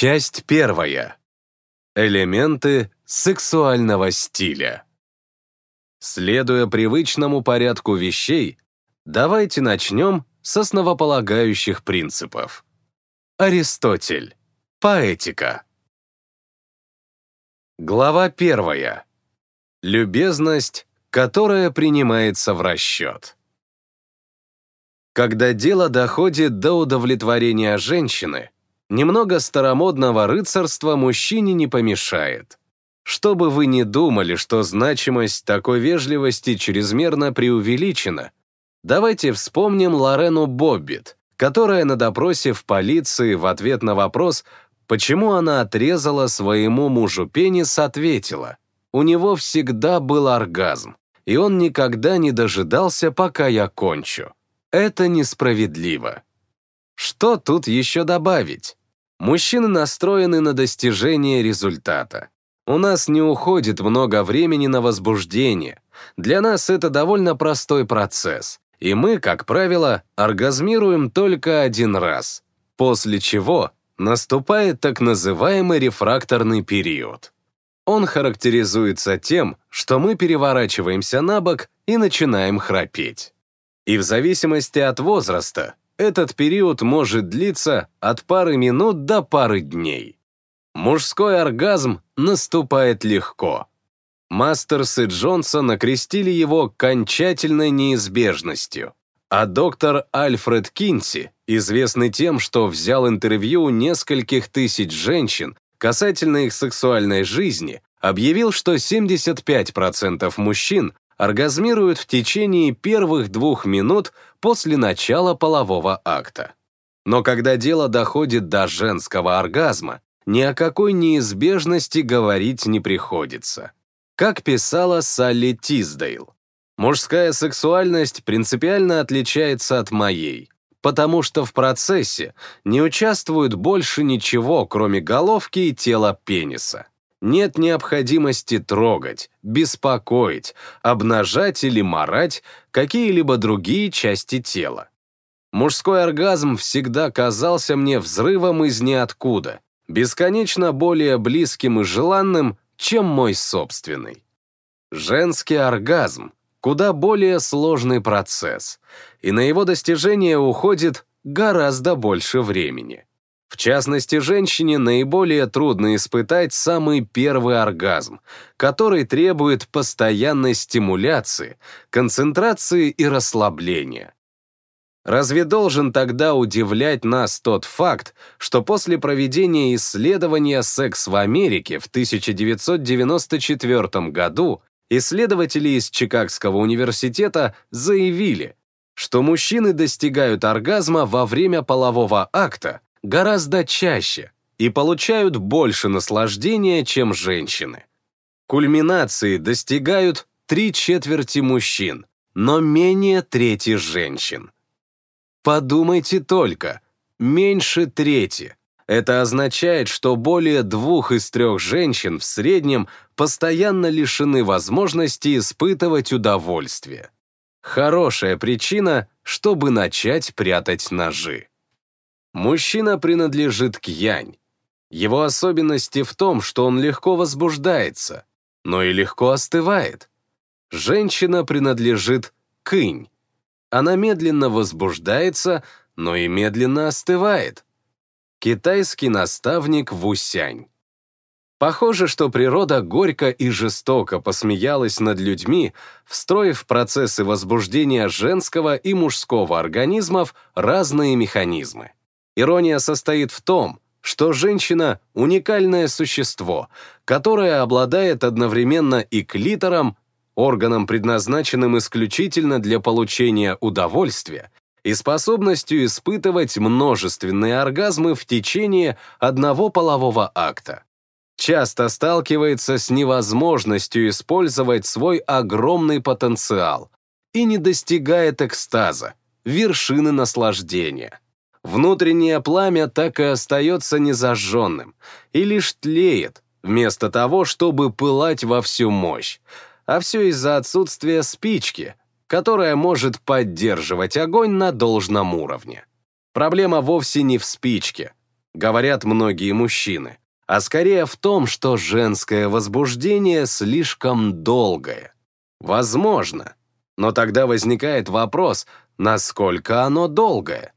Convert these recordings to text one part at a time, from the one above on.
Часть первая. Элементы сексуального стиля. Следуя привычному порядку вещей, давайте начнем с основополагающих принципов. Аристотель. Поэтика. Глава первая. Любезность, которая принимается в расчет. Когда дело доходит до удовлетворения женщины, немного старомодного рыцарства мужчине не помешает. Чтобы вы не думали, что значимость такой вежливости чрезмерно преувеличена, давайте вспомним Лорену Боббит, которая на допросе в полиции в ответ на вопрос, почему она отрезала своему мужу пенис, ответила, «У него всегда был оргазм, и он никогда не дожидался, пока я кончу». Это несправедливо. Что тут еще добавить? Мужчины настроены на достижение результата. У нас не уходит много времени на возбуждение. Для нас это довольно простой процесс. И мы, как правило, оргазмируем только один раз. После чего наступает так называемый рефракторный период. Он характеризуется тем, что мы переворачиваемся на бок и начинаем храпеть. И в зависимости от возраста этот период может длиться от пары минут до пары дней. Мужской оргазм наступает легко. Мастерс и Джонсон окрестили его кончательной неизбежностью, а доктор Альфред Кинси, известный тем, что взял интервью у нескольких тысяч женщин касательно их сексуальной жизни, объявил, что 75% мужчин оргазмируют в течение первых двух минут после начала полового акта. Но когда дело доходит до женского оргазма, ни о какой неизбежности говорить не приходится. Как писала Салли Тиздейл, мужская сексуальность принципиально отличается от моей, потому что в процессе не участвует больше ничего, кроме головки и тела пениса нет необходимости трогать, беспокоить, обнажать или марать какие-либо другие части тела. Мужской оргазм всегда казался мне взрывом из ниоткуда, бесконечно более близким и желанным, чем мой собственный. Женский оргазм — куда более сложный процесс, и на его достижение уходит гораздо больше времени. В частности, женщине наиболее трудно испытать самый первый оргазм, который требует постоянной стимуляции, концентрации и расслабления. Разве должен тогда удивлять нас тот факт, что после проведения исследования «Секс в Америке» в 1994 году исследователи из Чикагского университета заявили, что мужчины достигают оргазма во время полового акта гораздо чаще и получают больше наслаждения, чем женщины. Кульминации достигают три четверти мужчин, но менее трети женщин. Подумайте только, меньше трети. Это означает, что более двух из трех женщин в среднем постоянно лишены возможности испытывать удовольствие. Хорошая причина, чтобы начать прятать ножи. Мужчина принадлежит к янь. Его особенности в том, что он легко возбуждается, но и легко остывает. Женщина принадлежит к инь. Она медленно возбуждается, но и медленно остывает. Китайский наставник Вусянь. Похоже, что природа горько и жестоко посмеялась над людьми, встроив в процессы возбуждения женского и мужского организмов разные механизмы. Ирония состоит в том, что женщина — уникальное существо, которое обладает одновременно и клитором, органом, предназначенным исключительно для получения удовольствия, и способностью испытывать множественные оргазмы в течение одного полового акта. Часто сталкивается с невозможностью использовать свой огромный потенциал и не достигает экстаза, вершины наслаждения. Внутреннее пламя так и остается незажженным и лишь тлеет, вместо того, чтобы пылать во всю мощь. А все из-за отсутствия спички, которая может поддерживать огонь на должном уровне. Проблема вовсе не в спичке. говорят многие мужчины, а скорее в том, что женское возбуждение слишком долгое. Возможно, но тогда возникает вопрос, насколько оно долгое.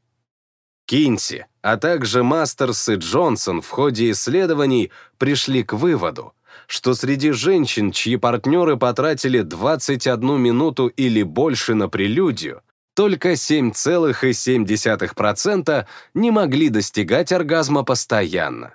Кинси, а также Мастерс и Джонсон в ходе исследований пришли к выводу, что среди женщин, чьи партнеры потратили 21 минуту или больше на прелюдию, только 7,7% не могли достигать оргазма постоянно.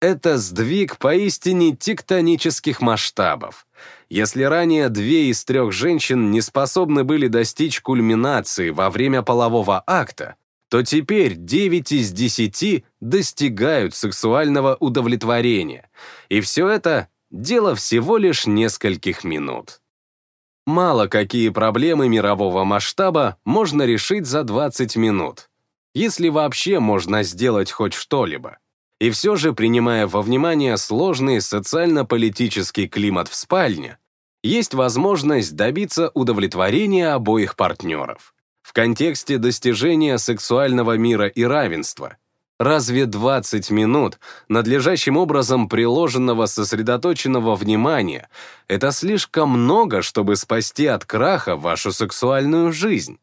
Это сдвиг поистине тектонических масштабов. Если ранее две из трех женщин не способны были достичь кульминации во время полового акта, то теперь 9 из 10 достигают сексуального удовлетворения. И все это — дело всего лишь нескольких минут. Мало какие проблемы мирового масштаба можно решить за 20 минут, если вообще можно сделать хоть что-либо. И все же, принимая во внимание сложный социально-политический климат в спальне, есть возможность добиться удовлетворения обоих партнеров в контексте достижения сексуального мира и равенства. Разве 20 минут надлежащим образом приложенного сосредоточенного внимания — это слишком много, чтобы спасти от краха вашу сексуальную жизнь?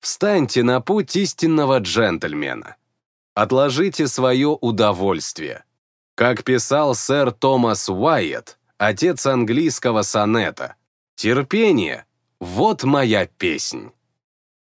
Встаньте на путь истинного джентльмена. Отложите свое удовольствие. Как писал сэр Томас Уайетт, отец английского сонета, «Терпение — вот моя песнь».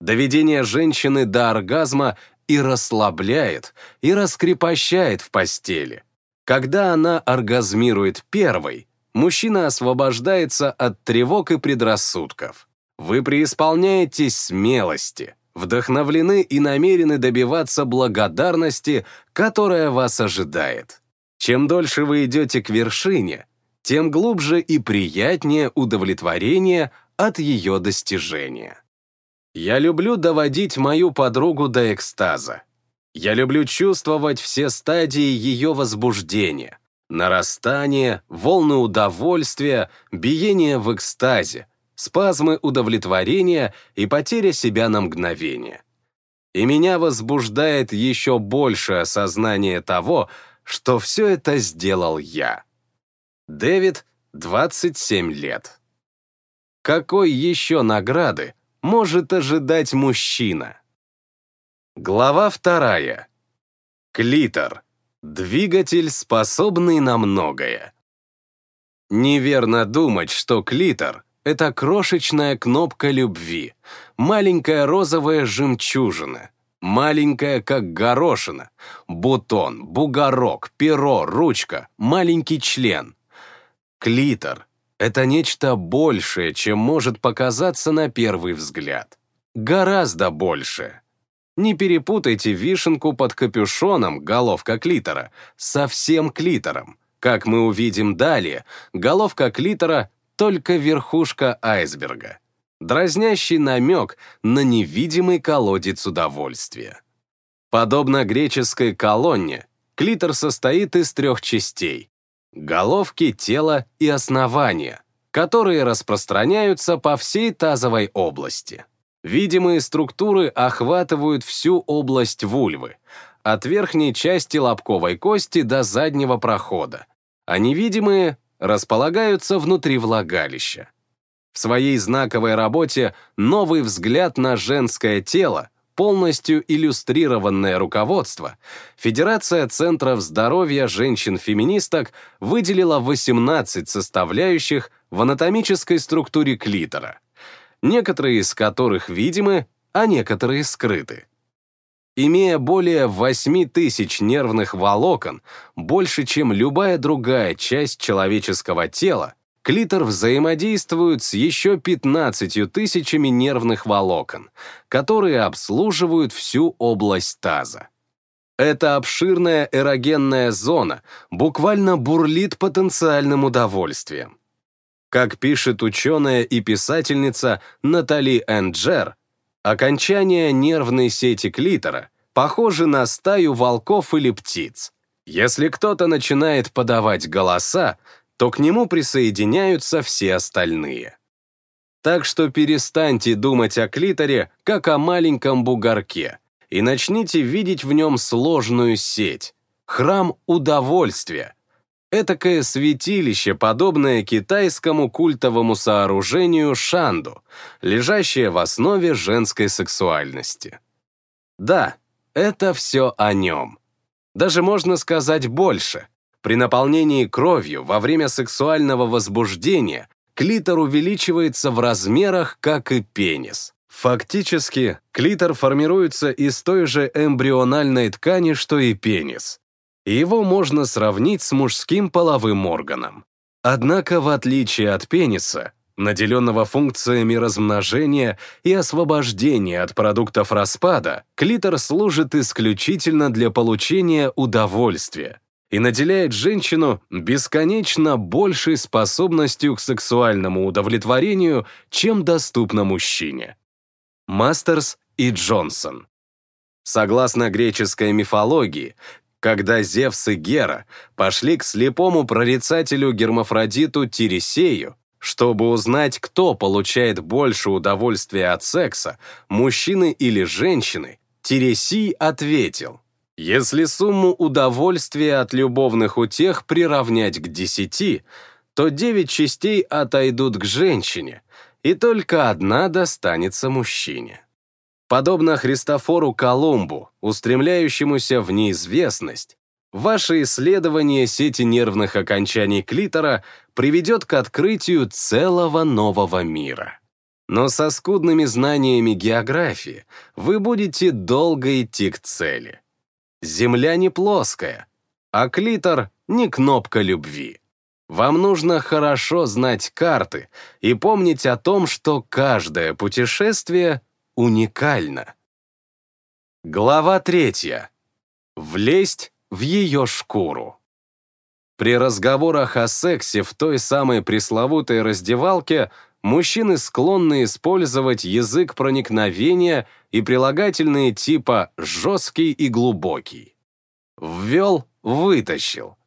Доведение женщины до оргазма и расслабляет, и раскрепощает в постели. Когда она оргазмирует первой, мужчина освобождается от тревог и предрассудков. Вы преисполняетесь смелости, вдохновлены и намерены добиваться благодарности, которая вас ожидает. Чем дольше вы идете к вершине, тем глубже и приятнее удовлетворение от ее достижения. Я люблю доводить мою подругу до экстаза. Я люблю чувствовать все стадии ее возбуждения. Нарастание, волны удовольствия, биение в экстазе, спазмы удовлетворения и потеря себя на мгновение. И меня возбуждает еще больше осознание того, что все это сделал я. Дэвид, 27 лет. Какой еще награды может ожидать мужчина. Глава вторая. Клитор. Двигатель, способный на многое. Неверно думать, что клитор — это крошечная кнопка любви, маленькая розовая жемчужина, маленькая, как горошина, бутон, бугорок, перо, ручка, маленький член. Клитор это нечто большее, чем может показаться на первый взгляд. Гораздо больше. Не перепутайте вишенку под капюшоном, головка клитора, со всем клитором. Как мы увидим далее, головка клитора — только верхушка айсберга. Дразнящий намек на невидимый колодец удовольствия. Подобно греческой колонне, клитор состоит из трех частей головки, тела и основания, которые распространяются по всей тазовой области. Видимые структуры охватывают всю область вульвы, от верхней части лобковой кости до заднего прохода, а невидимые располагаются внутри влагалища. В своей знаковой работе «Новый взгляд на женское тело» полностью иллюстрированное руководство, Федерация Центров здоровья женщин-феминисток выделила 18 составляющих в анатомической структуре клитора, некоторые из которых видимы, а некоторые скрыты. Имея более 8 тысяч нервных волокон, больше, чем любая другая часть человеческого тела, клитор взаимодействует с еще 15 тысячами нервных волокон, которые обслуживают всю область таза. Эта обширная эрогенная зона буквально бурлит потенциальным удовольствием. Как пишет ученая и писательница Натали Энджер, окончание нервной сети клитора похоже на стаю волков или птиц. Если кто-то начинает подавать голоса, то к нему присоединяются все остальные. Так что перестаньте думать о клиторе, как о маленьком бугорке, и начните видеть в нем сложную сеть, храм удовольствия, этакое святилище, подобное китайскому культовому сооружению шанду, лежащее в основе женской сексуальности. Да, это все о нем. Даже можно сказать больше. При наполнении кровью во время сексуального возбуждения клитор увеличивается в размерах, как и пенис. Фактически, клитор формируется из той же эмбриональной ткани, что и пенис его можно сравнить с мужским половым органом. Однако, в отличие от пениса, наделенного функциями размножения и освобождения от продуктов распада, клитор служит исключительно для получения удовольствия и наделяет женщину бесконечно большей способностью к сексуальному удовлетворению, чем доступно мужчине. Мастерс и Джонсон. Согласно греческой мифологии, когда Зевс и Гера пошли к слепому прорицателю Гермафродиту Тиресею, чтобы узнать, кто получает больше удовольствия от секса, мужчины или женщины, Тиресий ответил, если сумму удовольствия от любовных утех приравнять к десяти, то девять частей отойдут к женщине, и только одна достанется мужчине. Подобно Христофору Колумбу, устремляющемуся в неизвестность, ваше исследование сети нервных окончаний клитора приведет к открытию целого нового мира. Но со скудными знаниями географии вы будете долго идти к цели. Земля не плоская, а клитор не кнопка любви. Вам нужно хорошо знать карты и помнить о том, что каждое путешествие уникально. Глава третья. Влезть в ее шкуру. При разговорах о сексе в той самой пресловутой раздевалке мужчины склонны использовать язык проникновения и прилагательные типа «жесткий» и «глубокий». Ввел, вытащил.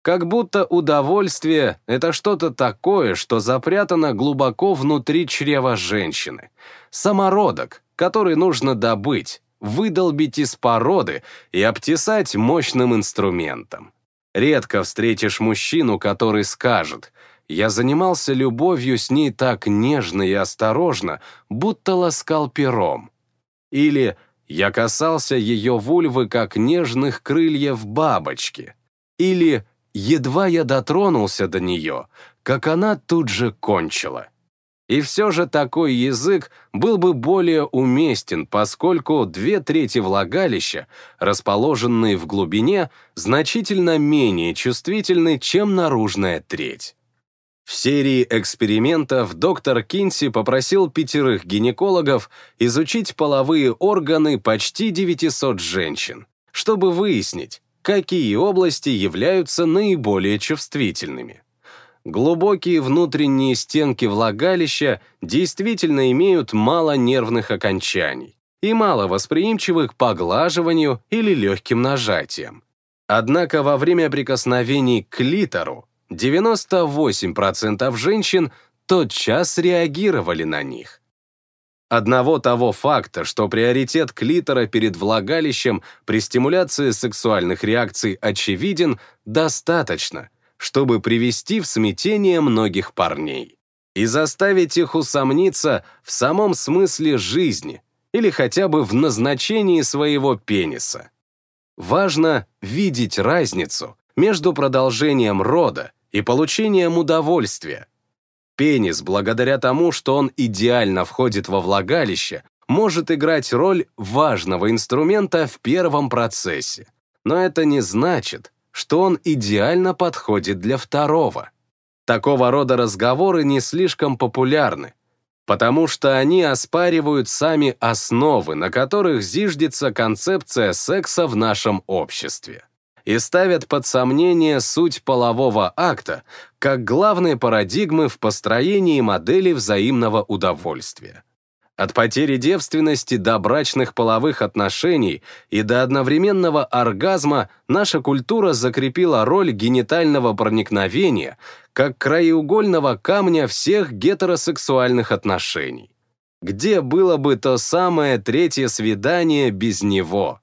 Как будто удовольствие — это что-то такое, что запрятано глубоко внутри чрева женщины. Самородок, который нужно добыть, выдолбить из породы и обтесать мощным инструментом. Редко встретишь мужчину, который скажет «Я занимался любовью с ней так нежно и осторожно, будто ласкал пером». Или «Я касался ее вульвы, как нежных крыльев бабочки». Или едва я дотронулся до нее, как она тут же кончила. И все же такой язык был бы более уместен, поскольку две трети влагалища, расположенные в глубине, значительно менее чувствительны, чем наружная треть. В серии экспериментов доктор Кинси попросил пятерых гинекологов изучить половые органы почти 900 женщин, чтобы выяснить, какие области являются наиболее чувствительными. Глубокие внутренние стенки влагалища действительно имеют мало нервных окончаний и мало восприимчивых к поглаживанию или легким нажатиям. Однако во время прикосновений к клитору 98% женщин тотчас реагировали на них. Одного того факта, что приоритет клитора перед влагалищем при стимуляции сексуальных реакций очевиден, достаточно, чтобы привести в смятение многих парней и заставить их усомниться в самом смысле жизни или хотя бы в назначении своего пениса. Важно видеть разницу между продолжением рода и получением удовольствия, Пенис, благодаря тому, что он идеально входит во влагалище, может играть роль важного инструмента в первом процессе. Но это не значит, что он идеально подходит для второго. Такого рода разговоры не слишком популярны, потому что они оспаривают сами основы, на которых зиждется концепция секса в нашем обществе и ставят под сомнение суть полового акта как главной парадигмы в построении модели взаимного удовольствия. От потери девственности до брачных половых отношений и до одновременного оргазма наша культура закрепила роль генитального проникновения как краеугольного камня всех гетеросексуальных отношений. Где было бы то самое третье свидание без него?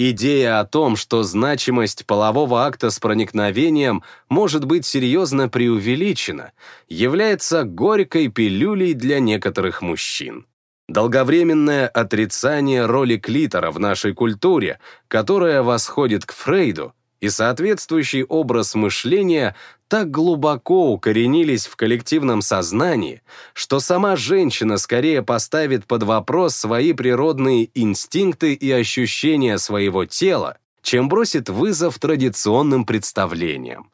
Идея о том, что значимость полового акта с проникновением может быть серьезно преувеличена, является горькой пилюлей для некоторых мужчин. Долговременное отрицание роли клитора в нашей культуре, которая восходит к Фрейду, и соответствующий образ мышления так глубоко укоренились в коллективном сознании, что сама женщина скорее поставит под вопрос свои природные инстинкты и ощущения своего тела, чем бросит вызов традиционным представлениям.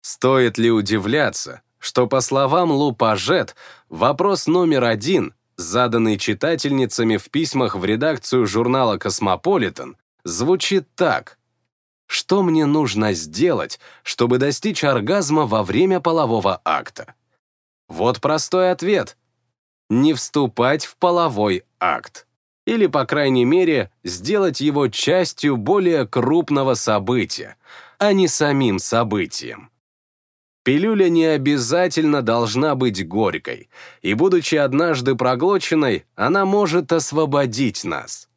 Стоит ли удивляться, что, по словам Лу Пажет, вопрос номер один, заданный читательницами в письмах в редакцию журнала «Космополитен», звучит так – что мне нужно сделать, чтобы достичь оргазма во время полового акта? Вот простой ответ. Не вступать в половой акт. Или, по крайней мере, сделать его частью более крупного события, а не самим событием. Пилюля не обязательно должна быть горькой, и, будучи однажды проглоченной, она может освободить нас.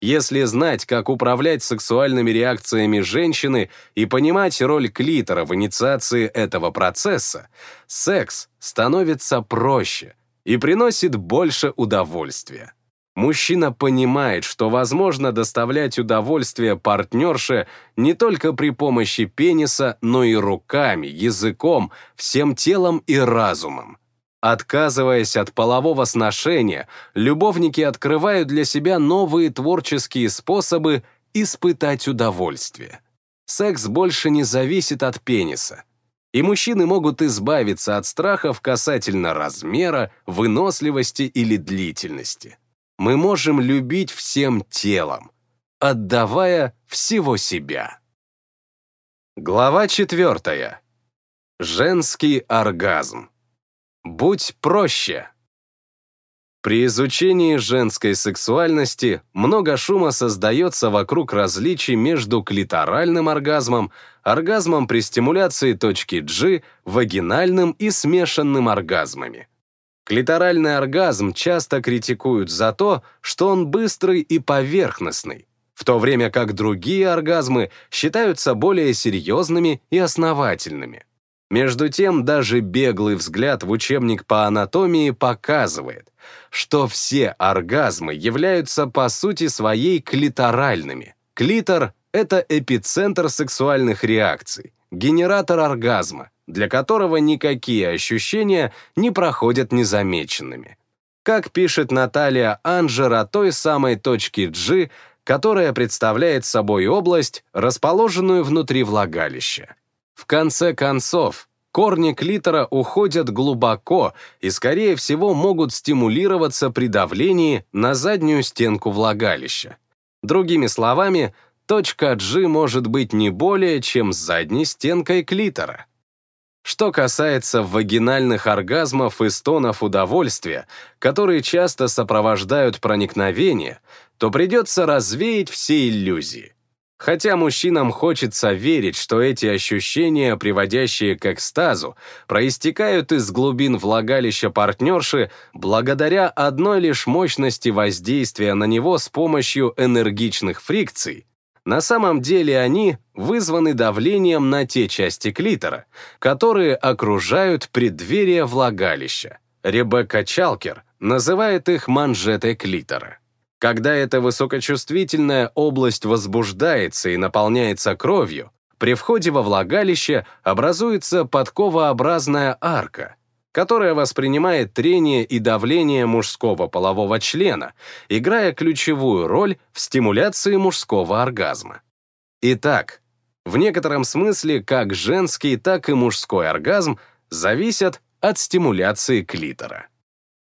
Если знать, как управлять сексуальными реакциями женщины и понимать роль клитора в инициации этого процесса, секс становится проще и приносит больше удовольствия. Мужчина понимает, что возможно доставлять удовольствие партнерше не только при помощи пениса, но и руками, языком, всем телом и разумом. Отказываясь от полового сношения, любовники открывают для себя новые творческие способы испытать удовольствие. Секс больше не зависит от пениса. И мужчины могут избавиться от страхов касательно размера, выносливости или длительности. Мы можем любить всем телом, отдавая всего себя. Глава четвертая. Женский оргазм. Будь проще. При изучении женской сексуальности много шума создается вокруг различий между клиторальным оргазмом, оргазмом при стимуляции точки G, вагинальным и смешанным оргазмами. Клиторальный оргазм часто критикуют за то, что он быстрый и поверхностный, в то время как другие оргазмы считаются более серьезными и основательными. Между тем, даже беглый взгляд в учебник по анатомии показывает, что все оргазмы являются по сути своей клиторальными. Клитор — это эпицентр сексуальных реакций, генератор оргазма, для которого никакие ощущения не проходят незамеченными. Как пишет Наталья Анжер о той самой точке G, которая представляет собой область, расположенную внутри влагалища. В конце концов, корни клитора уходят глубоко и, скорее всего, могут стимулироваться при давлении на заднюю стенку влагалища. Другими словами, точка G может быть не более, чем задней стенкой клитора. Что касается вагинальных оргазмов и стонов удовольствия, которые часто сопровождают проникновение, то придется развеять все иллюзии. Хотя мужчинам хочется верить, что эти ощущения, приводящие к экстазу, проистекают из глубин влагалища партнерши благодаря одной лишь мощности воздействия на него с помощью энергичных фрикций, на самом деле они вызваны давлением на те части клитора, которые окружают преддверие влагалища. Ребекка Чалкер называет их манжетой клитора. Когда эта высокочувствительная область возбуждается и наполняется кровью, при входе во влагалище образуется подковообразная арка, которая воспринимает трение и давление мужского полового члена, играя ключевую роль в стимуляции мужского оргазма. Итак, в некотором смысле как женский, так и мужской оргазм зависят от стимуляции клитора.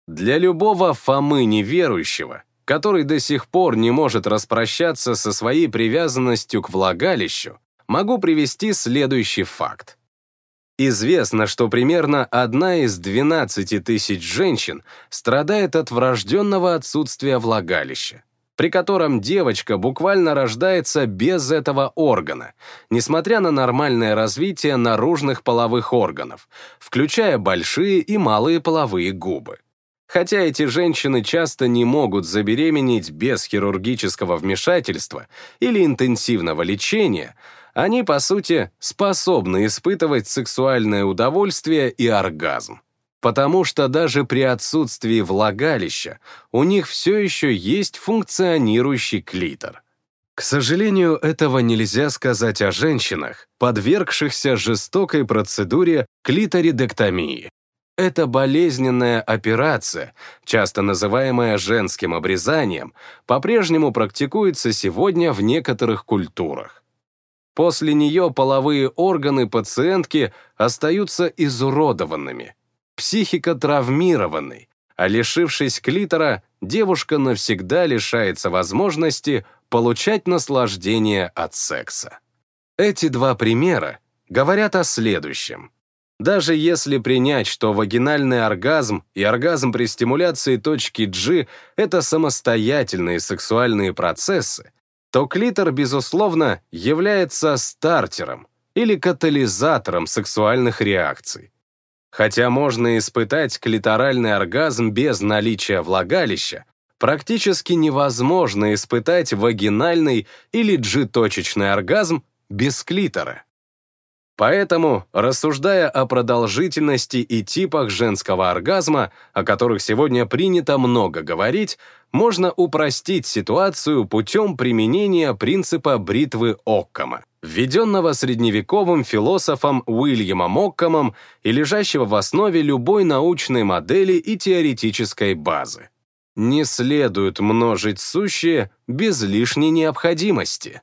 Для любого Фомы неверующего который до сих пор не может распрощаться со своей привязанностью к влагалищу, могу привести следующий факт. Известно, что примерно одна из 12 тысяч женщин страдает от врожденного отсутствия влагалища, при котором девочка буквально рождается без этого органа, несмотря на нормальное развитие наружных половых органов, включая большие и малые половые губы. Хотя эти женщины часто не могут забеременеть без хирургического вмешательства или интенсивного лечения, они, по сути, способны испытывать сексуальное удовольствие и оргазм. Потому что даже при отсутствии влагалища у них все еще есть функционирующий клитор. К сожалению, этого нельзя сказать о женщинах, подвергшихся жестокой процедуре клиторидектомии. Эта болезненная операция, часто называемая женским обрезанием, по-прежнему практикуется сегодня в некоторых культурах. После нее половые органы пациентки остаются изуродованными, психика травмированной, а лишившись клитора, девушка навсегда лишается возможности получать наслаждение от секса. Эти два примера говорят о следующем. Даже если принять, что вагинальный оргазм и оргазм при стимуляции точки G — это самостоятельные сексуальные процессы, то клитор, безусловно, является стартером или катализатором сексуальных реакций. Хотя можно испытать клиторальный оргазм без наличия влагалища, практически невозможно испытать вагинальный или G-точечный оргазм без клитора. Поэтому, рассуждая о продолжительности и типах женского оргазма, о которых сегодня принято много говорить, можно упростить ситуацию путем применения принципа бритвы Оккама, введенного средневековым философом Уильямом Оккамом и лежащего в основе любой научной модели и теоретической базы. Не следует множить сущее без лишней необходимости.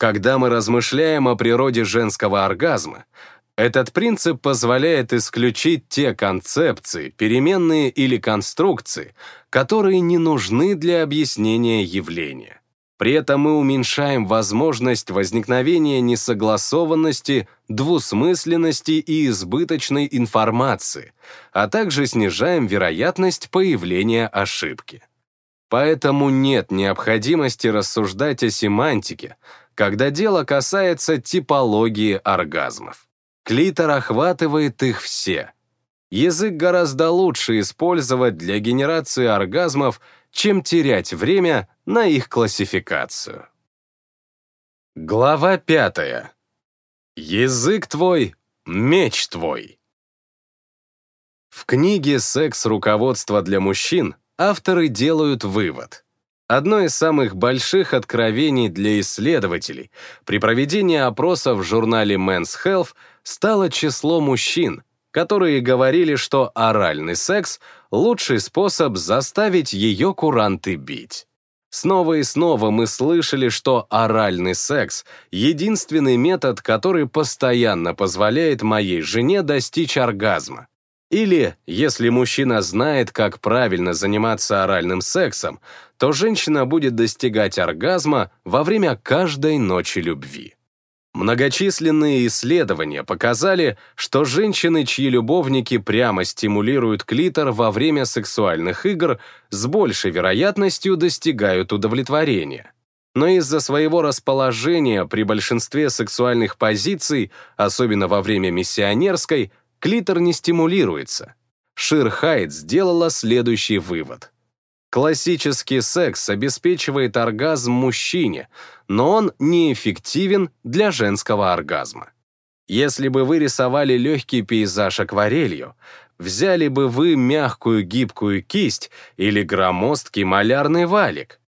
Когда мы размышляем о природе женского оргазма, этот принцип позволяет исключить те концепции, переменные или конструкции, которые не нужны для объяснения явления. При этом мы уменьшаем возможность возникновения несогласованности, двусмысленности и избыточной информации, а также снижаем вероятность появления ошибки. Поэтому нет необходимости рассуждать о семантике, когда дело касается типологии оргазмов. Клитор охватывает их все. Язык гораздо лучше использовать для генерации оргазмов, чем терять время на их классификацию. Глава пятая. Язык твой — меч твой. В книге «Секс. Руководство для мужчин» авторы делают вывод. Одно из самых больших откровений для исследователей при проведении опроса в журнале Men's Health стало число мужчин, которые говорили, что оральный секс — лучший способ заставить ее куранты бить. Снова и снова мы слышали, что оральный секс — единственный метод, который постоянно позволяет моей жене достичь оргазма. Или, если мужчина знает, как правильно заниматься оральным сексом, то женщина будет достигать оргазма во время каждой ночи любви. Многочисленные исследования показали, что женщины, чьи любовники прямо стимулируют клитор во время сексуальных игр, с большей вероятностью достигают удовлетворения. Но из-за своего расположения при большинстве сексуальных позиций, особенно во время миссионерской, клитор не стимулируется. Шир Хайт сделала следующий вывод. Классический секс обеспечивает оргазм мужчине, но он неэффективен для женского оргазма. Если бы вы рисовали легкий пейзаж акварелью, взяли бы вы мягкую гибкую кисть или громоздкий малярный валик.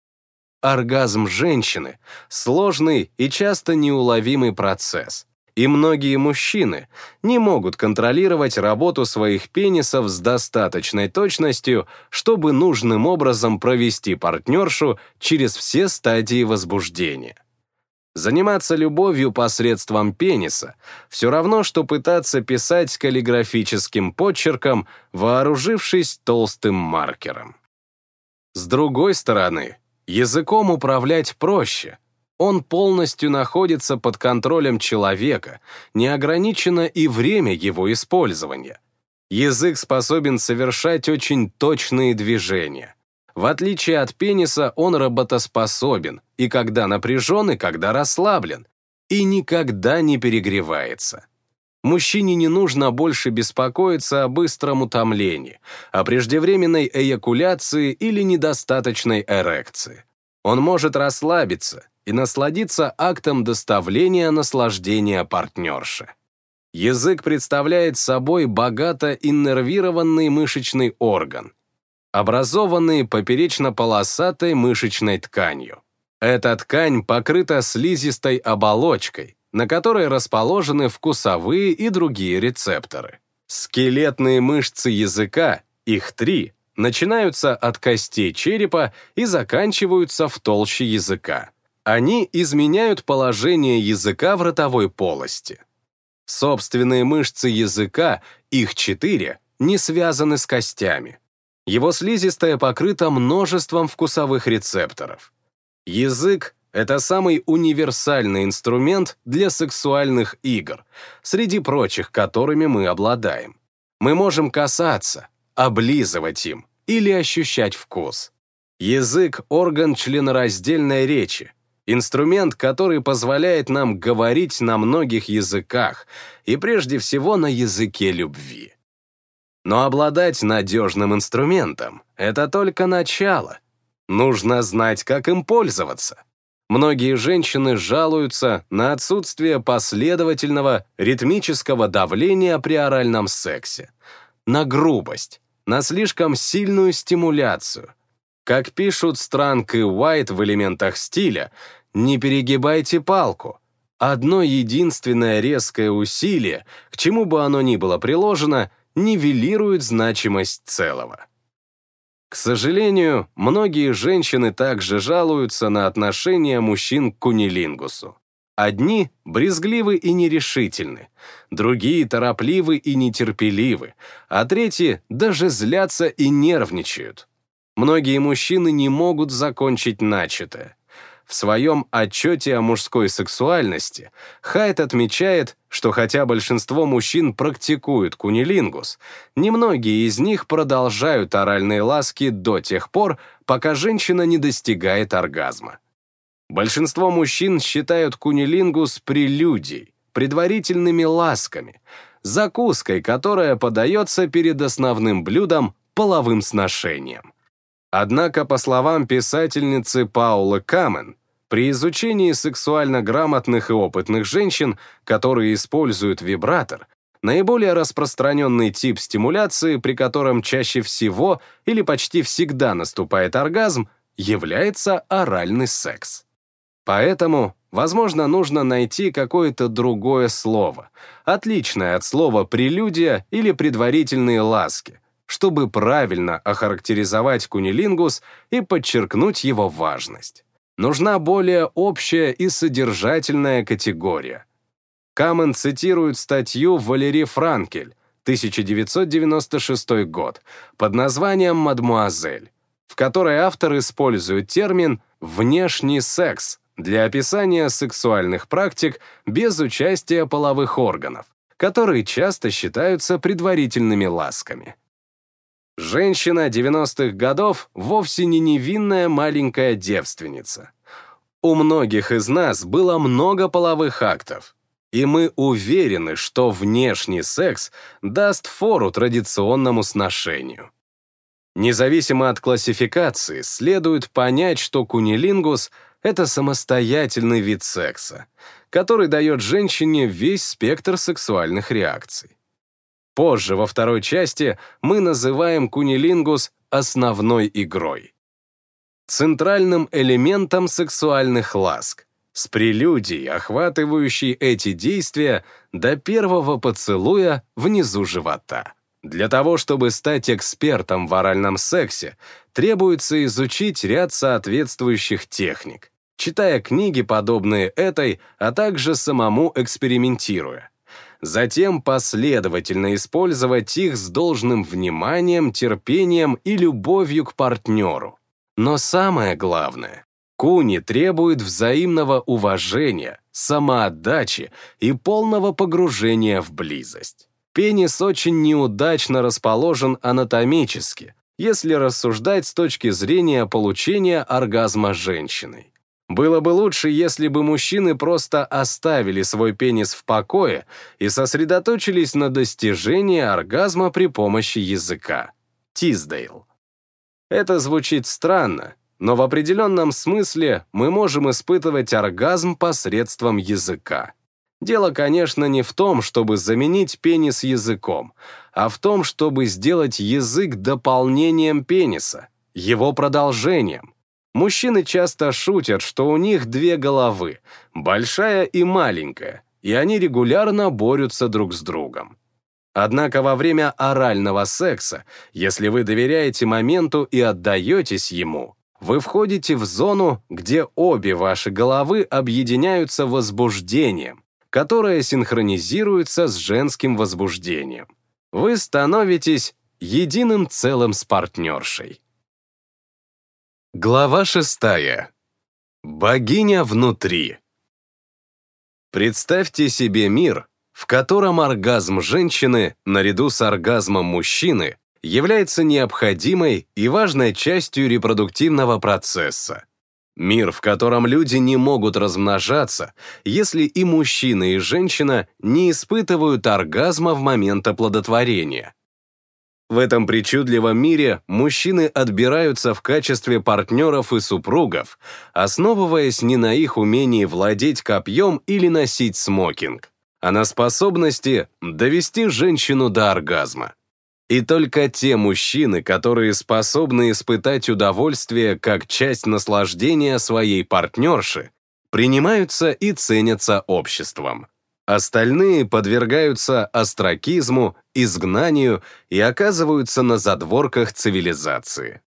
Оргазм женщины — сложный и часто неуловимый процесс — и многие мужчины не могут контролировать работу своих пенисов с достаточной точностью, чтобы нужным образом провести партнершу через все стадии возбуждения. Заниматься любовью посредством пениса все равно, что пытаться писать каллиграфическим почерком, вооружившись толстым маркером. С другой стороны, языком управлять проще, он полностью находится под контролем человека, не ограничено и время его использования. Язык способен совершать очень точные движения. В отличие от пениса, он работоспособен и когда напряжен, и когда расслаблен, и никогда не перегревается. Мужчине не нужно больше беспокоиться о быстром утомлении, о преждевременной эякуляции или недостаточной эрекции. Он может расслабиться и насладиться актом доставления наслаждения партнерши. Язык представляет собой богато иннервированный мышечный орган, образованный поперечно-полосатой мышечной тканью. Эта ткань покрыта слизистой оболочкой, на которой расположены вкусовые и другие рецепторы. Скелетные мышцы языка, их три, начинаются от костей черепа и заканчиваются в толще языка. Они изменяют положение языка в ротовой полости. Собственные мышцы языка, их четыре, не связаны с костями. Его слизистая покрыта множеством вкусовых рецепторов. Язык — это самый универсальный инструмент для сексуальных игр, среди прочих, которыми мы обладаем. Мы можем касаться, облизывать им или ощущать вкус. Язык — орган членораздельной речи, Инструмент, который позволяет нам говорить на многих языках, и прежде всего на языке любви. Но обладать надежным инструментом — это только начало. Нужно знать, как им пользоваться. Многие женщины жалуются на отсутствие последовательного ритмического давления при оральном сексе, на грубость, на слишком сильную стимуляцию — как пишут Странг и Уайт в элементах стиля, не перегибайте палку. Одно единственное резкое усилие, к чему бы оно ни было приложено, нивелирует значимость целого. К сожалению, многие женщины также жалуются на отношение мужчин к кунилингусу. Одни брезгливы и нерешительны, другие торопливы и нетерпеливы, а третьи даже злятся и нервничают. Многие мужчины не могут закончить начатое. В своем отчете о мужской сексуальности Хайт отмечает, что хотя большинство мужчин практикуют кунилингус, немногие из них продолжают оральные ласки до тех пор, пока женщина не достигает оргазма. Большинство мужчин считают кунилингус прелюдией, предварительными ласками, закуской, которая подается перед основным блюдом половым сношением. Однако, по словам писательницы Паулы Камен, при изучении сексуально грамотных и опытных женщин, которые используют вибратор, наиболее распространенный тип стимуляции, при котором чаще всего или почти всегда наступает оргазм, является оральный секс. Поэтому, возможно, нужно найти какое-то другое слово, отличное от слова «прелюдия» или «предварительные ласки», чтобы правильно охарактеризовать кунилингус и подчеркнуть его важность. Нужна более общая и содержательная категория. Камен цитирует статью Валерии Франкель, 1996 год, под названием «Мадмуазель», в которой автор использует термин «внешний секс» для описания сексуальных практик без участия половых органов, которые часто считаются предварительными ласками. Женщина 90-х годов вовсе не невинная маленькая девственница. У многих из нас было много половых актов, и мы уверены, что внешний секс даст фору традиционному сношению. Независимо от классификации, следует понять, что кунилингус — это самостоятельный вид секса, который дает женщине весь спектр сексуальных реакций. Позже, во второй части, мы называем кунилингус основной игрой. Центральным элементом сексуальных ласк, с прелюдией, охватывающей эти действия до первого поцелуя внизу живота. Для того, чтобы стать экспертом в оральном сексе, требуется изучить ряд соответствующих техник, читая книги, подобные этой, а также самому экспериментируя затем последовательно использовать их с должным вниманием, терпением и любовью к партнеру. Но самое главное, куни требует взаимного уважения, самоотдачи и полного погружения в близость. Пенис очень неудачно расположен анатомически, если рассуждать с точки зрения получения оргазма женщиной. Было бы лучше, если бы мужчины просто оставили свой пенис в покое и сосредоточились на достижении оргазма при помощи языка. Тиздейл. Это звучит странно, но в определенном смысле мы можем испытывать оргазм посредством языка. Дело, конечно, не в том, чтобы заменить пенис языком, а в том, чтобы сделать язык дополнением пениса, его продолжением. Мужчины часто шутят, что у них две головы, большая и маленькая, и они регулярно борются друг с другом. Однако во время орального секса, если вы доверяете моменту и отдаетесь ему, вы входите в зону, где обе ваши головы объединяются возбуждением, которое синхронизируется с женским возбуждением. Вы становитесь единым целым с партнершей. Глава шестая. Богиня внутри. Представьте себе мир, в котором оргазм женщины, наряду с оргазмом мужчины, является необходимой и важной частью репродуктивного процесса. Мир, в котором люди не могут размножаться, если и мужчина, и женщина не испытывают оргазма в момент оплодотворения. В этом причудливом мире мужчины отбираются в качестве партнеров и супругов, основываясь не на их умении владеть копьем или носить смокинг, а на способности довести женщину до оргазма. И только те мужчины, которые способны испытать удовольствие как часть наслаждения своей партнерши, принимаются и ценятся обществом. Остальные подвергаются остракизму, изгнанию и оказываются на задворках цивилизации.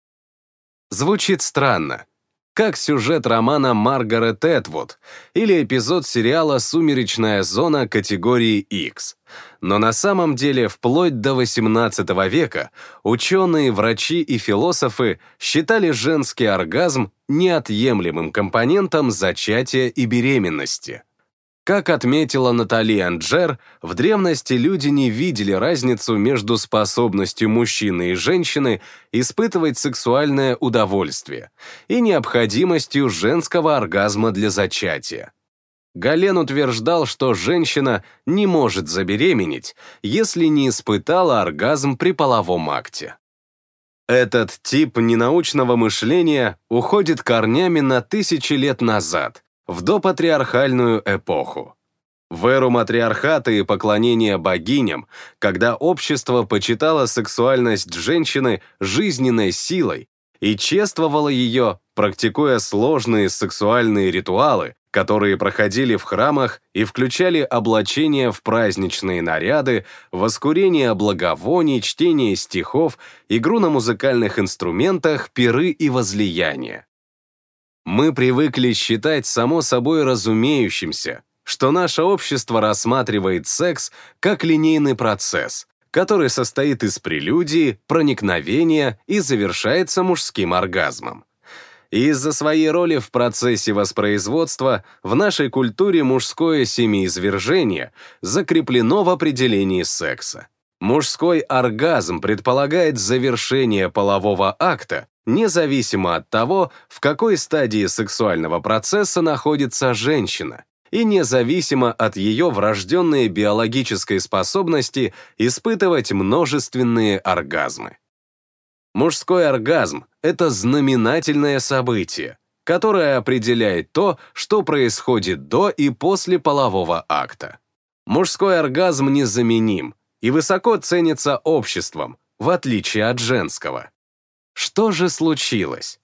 Звучит странно, как сюжет романа Маргарет Этвуд или эпизод сериала «Сумеречная зона» категории X. Но на самом деле вплоть до XVIII века ученые, врачи и философы считали женский оргазм неотъемлемым компонентом зачатия и беременности. Как отметила Натали Анджер, в древности люди не видели разницу между способностью мужчины и женщины испытывать сексуальное удовольствие и необходимостью женского оргазма для зачатия. Гален утверждал, что женщина не может забеременеть, если не испытала оргазм при половом акте. Этот тип ненаучного мышления уходит корнями на тысячи лет назад, в допатриархальную эпоху. В эру матриархата и поклонения богиням, когда общество почитало сексуальность женщины жизненной силой и чествовало ее, практикуя сложные сексуальные ритуалы, которые проходили в храмах и включали облачение в праздничные наряды, воскурение благовоний, чтение стихов, игру на музыкальных инструментах, пиры и возлияния. Мы привыкли считать само собой разумеющимся, что наше общество рассматривает секс как линейный процесс, который состоит из прелюдии, проникновения и завершается мужским оргазмом. Из-за своей роли в процессе воспроизводства в нашей культуре мужское семиизвержение закреплено в определении секса. Мужской оргазм предполагает завершение полового акта, независимо от того, в какой стадии сексуального процесса находится женщина, и независимо от ее врожденной биологической способности испытывать множественные оргазмы. Мужской оргазм — это знаменательное событие, которое определяет то, что происходит до и после полового акта. Мужской оргазм незаменим и высоко ценится обществом, в отличие от женского. Что же случилось?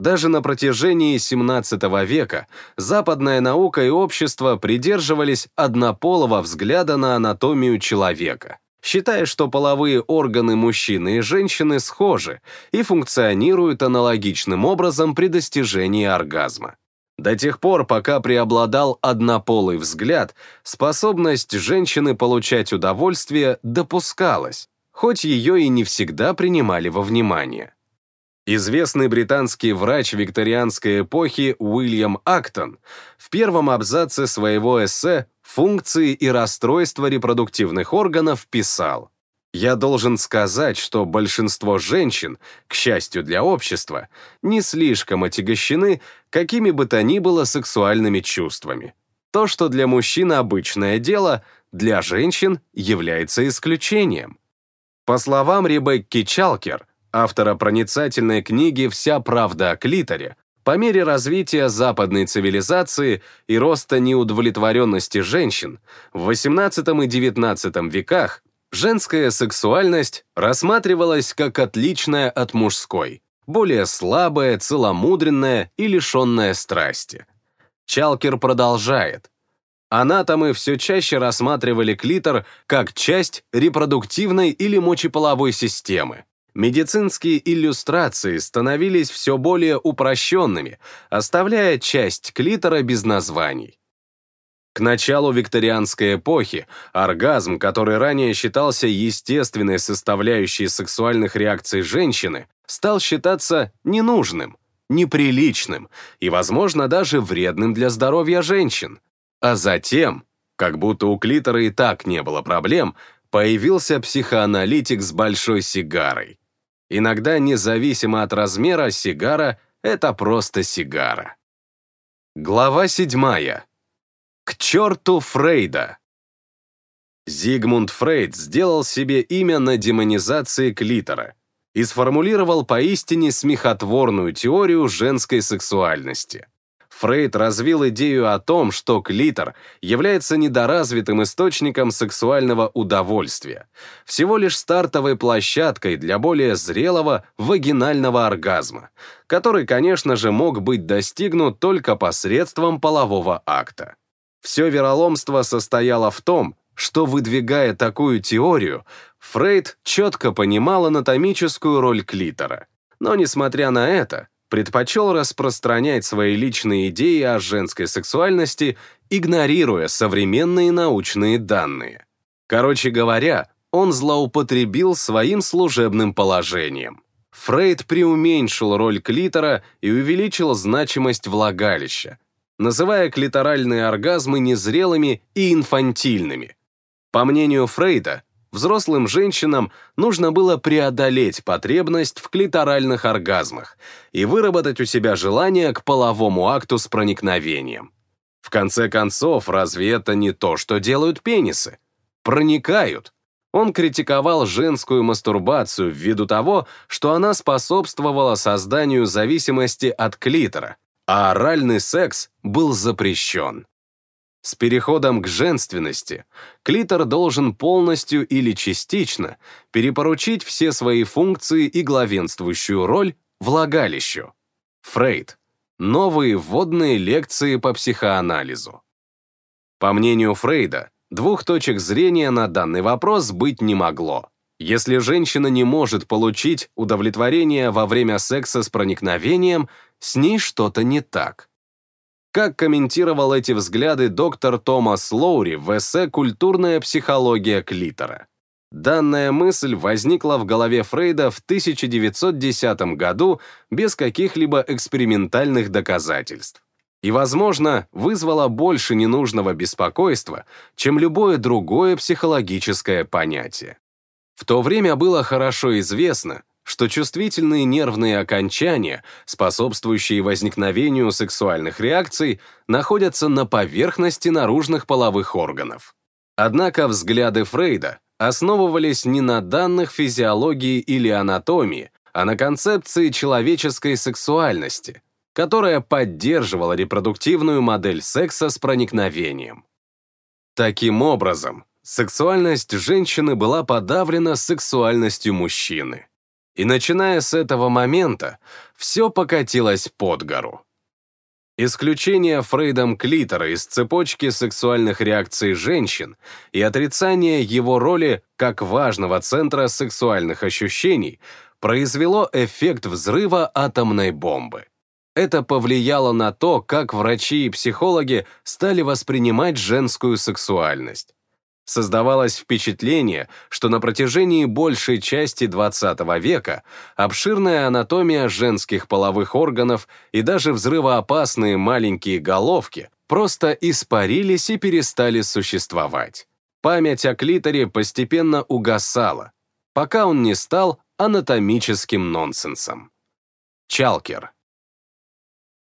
Даже на протяжении XVII века западная наука и общество придерживались однополого взгляда на анатомию человека, считая, что половые органы мужчины и женщины схожи и функционируют аналогичным образом при достижении оргазма. До тех пор, пока преобладал однополый взгляд, способность женщины получать удовольствие допускалась, хоть ее и не всегда принимали во внимание. Известный британский врач викторианской эпохи Уильям Актон в первом абзаце своего эссе «Функции и расстройства репродуктивных органов» писал Я должен сказать, что большинство женщин, к счастью для общества, не слишком отягощены какими бы то ни было сексуальными чувствами. То, что для мужчин обычное дело, для женщин является исключением. По словам Ребекки Чалкер, автора проницательной книги «Вся правда о клиторе», по мере развития западной цивилизации и роста неудовлетворенности женщин в XVIII и XIX веках женская сексуальность рассматривалась как отличная от мужской, более слабая, целомудренная и лишенная страсти. Чалкер продолжает. Анатомы все чаще рассматривали клитор как часть репродуктивной или мочеполовой системы. Медицинские иллюстрации становились все более упрощенными, оставляя часть клитора без названий. К началу викторианской эпохи оргазм, который ранее считался естественной составляющей сексуальных реакций женщины, стал считаться ненужным, неприличным и, возможно, даже вредным для здоровья женщин. А затем, как будто у клитора и так не было проблем, появился психоаналитик с большой сигарой. Иногда, независимо от размера, сигара — это просто сигара. Глава седьмая. К черту Фрейда! Зигмунд Фрейд сделал себе имя на демонизации клитора и сформулировал поистине смехотворную теорию женской сексуальности. Фрейд развил идею о том, что клитор является недоразвитым источником сексуального удовольствия, всего лишь стартовой площадкой для более зрелого вагинального оргазма, который, конечно же, мог быть достигнут только посредством полового акта. Все вероломство состояло в том, что, выдвигая такую теорию, Фрейд четко понимал анатомическую роль клитора. Но, несмотря на это, предпочел распространять свои личные идеи о женской сексуальности, игнорируя современные научные данные. Короче говоря, он злоупотребил своим служебным положением. Фрейд преуменьшил роль клитора и увеличил значимость влагалища, называя клиторальные оргазмы незрелыми и инфантильными. По мнению Фрейда, взрослым женщинам нужно было преодолеть потребность в клиторальных оргазмах и выработать у себя желание к половому акту с проникновением. В конце концов, разве это не то, что делают пенисы? Проникают. Он критиковал женскую мастурбацию ввиду того, что она способствовала созданию зависимости от клитора, а оральный секс был запрещен. С переходом к женственности клитор должен полностью или частично перепоручить все свои функции и главенствующую роль влагалищу. Фрейд. Новые вводные лекции по психоанализу. По мнению Фрейда, двух точек зрения на данный вопрос быть не могло. Если женщина не может получить удовлетворение во время секса с проникновением, с ней что-то не так. Как комментировал эти взгляды доктор Томас Лоури в эссе «Культурная психология клитора». Данная мысль возникла в голове Фрейда в 1910 году без каких-либо экспериментальных доказательств. И, возможно, вызвала больше ненужного беспокойства, чем любое другое психологическое понятие. В то время было хорошо известно, что чувствительные нервные окончания, способствующие возникновению сексуальных реакций, находятся на поверхности наружных половых органов. Однако взгляды Фрейда основывались не на данных физиологии или анатомии, а на концепции человеческой сексуальности, которая поддерживала репродуктивную модель секса с проникновением. Таким образом, сексуальность женщины была подавлена сексуальностью мужчины. И начиная с этого момента, все покатилось под гору. Исключение Фрейдом клитора из цепочки сексуальных реакций женщин и отрицание его роли как важного центра сексуальных ощущений произвело эффект взрыва атомной бомбы. Это повлияло на то, как врачи и психологи стали воспринимать женскую сексуальность. Создавалось впечатление, что на протяжении большей части XX века обширная анатомия женских половых органов и даже взрывоопасные маленькие головки просто испарились и перестали существовать. Память о клиторе постепенно угасала, пока он не стал анатомическим нонсенсом. Чалкер.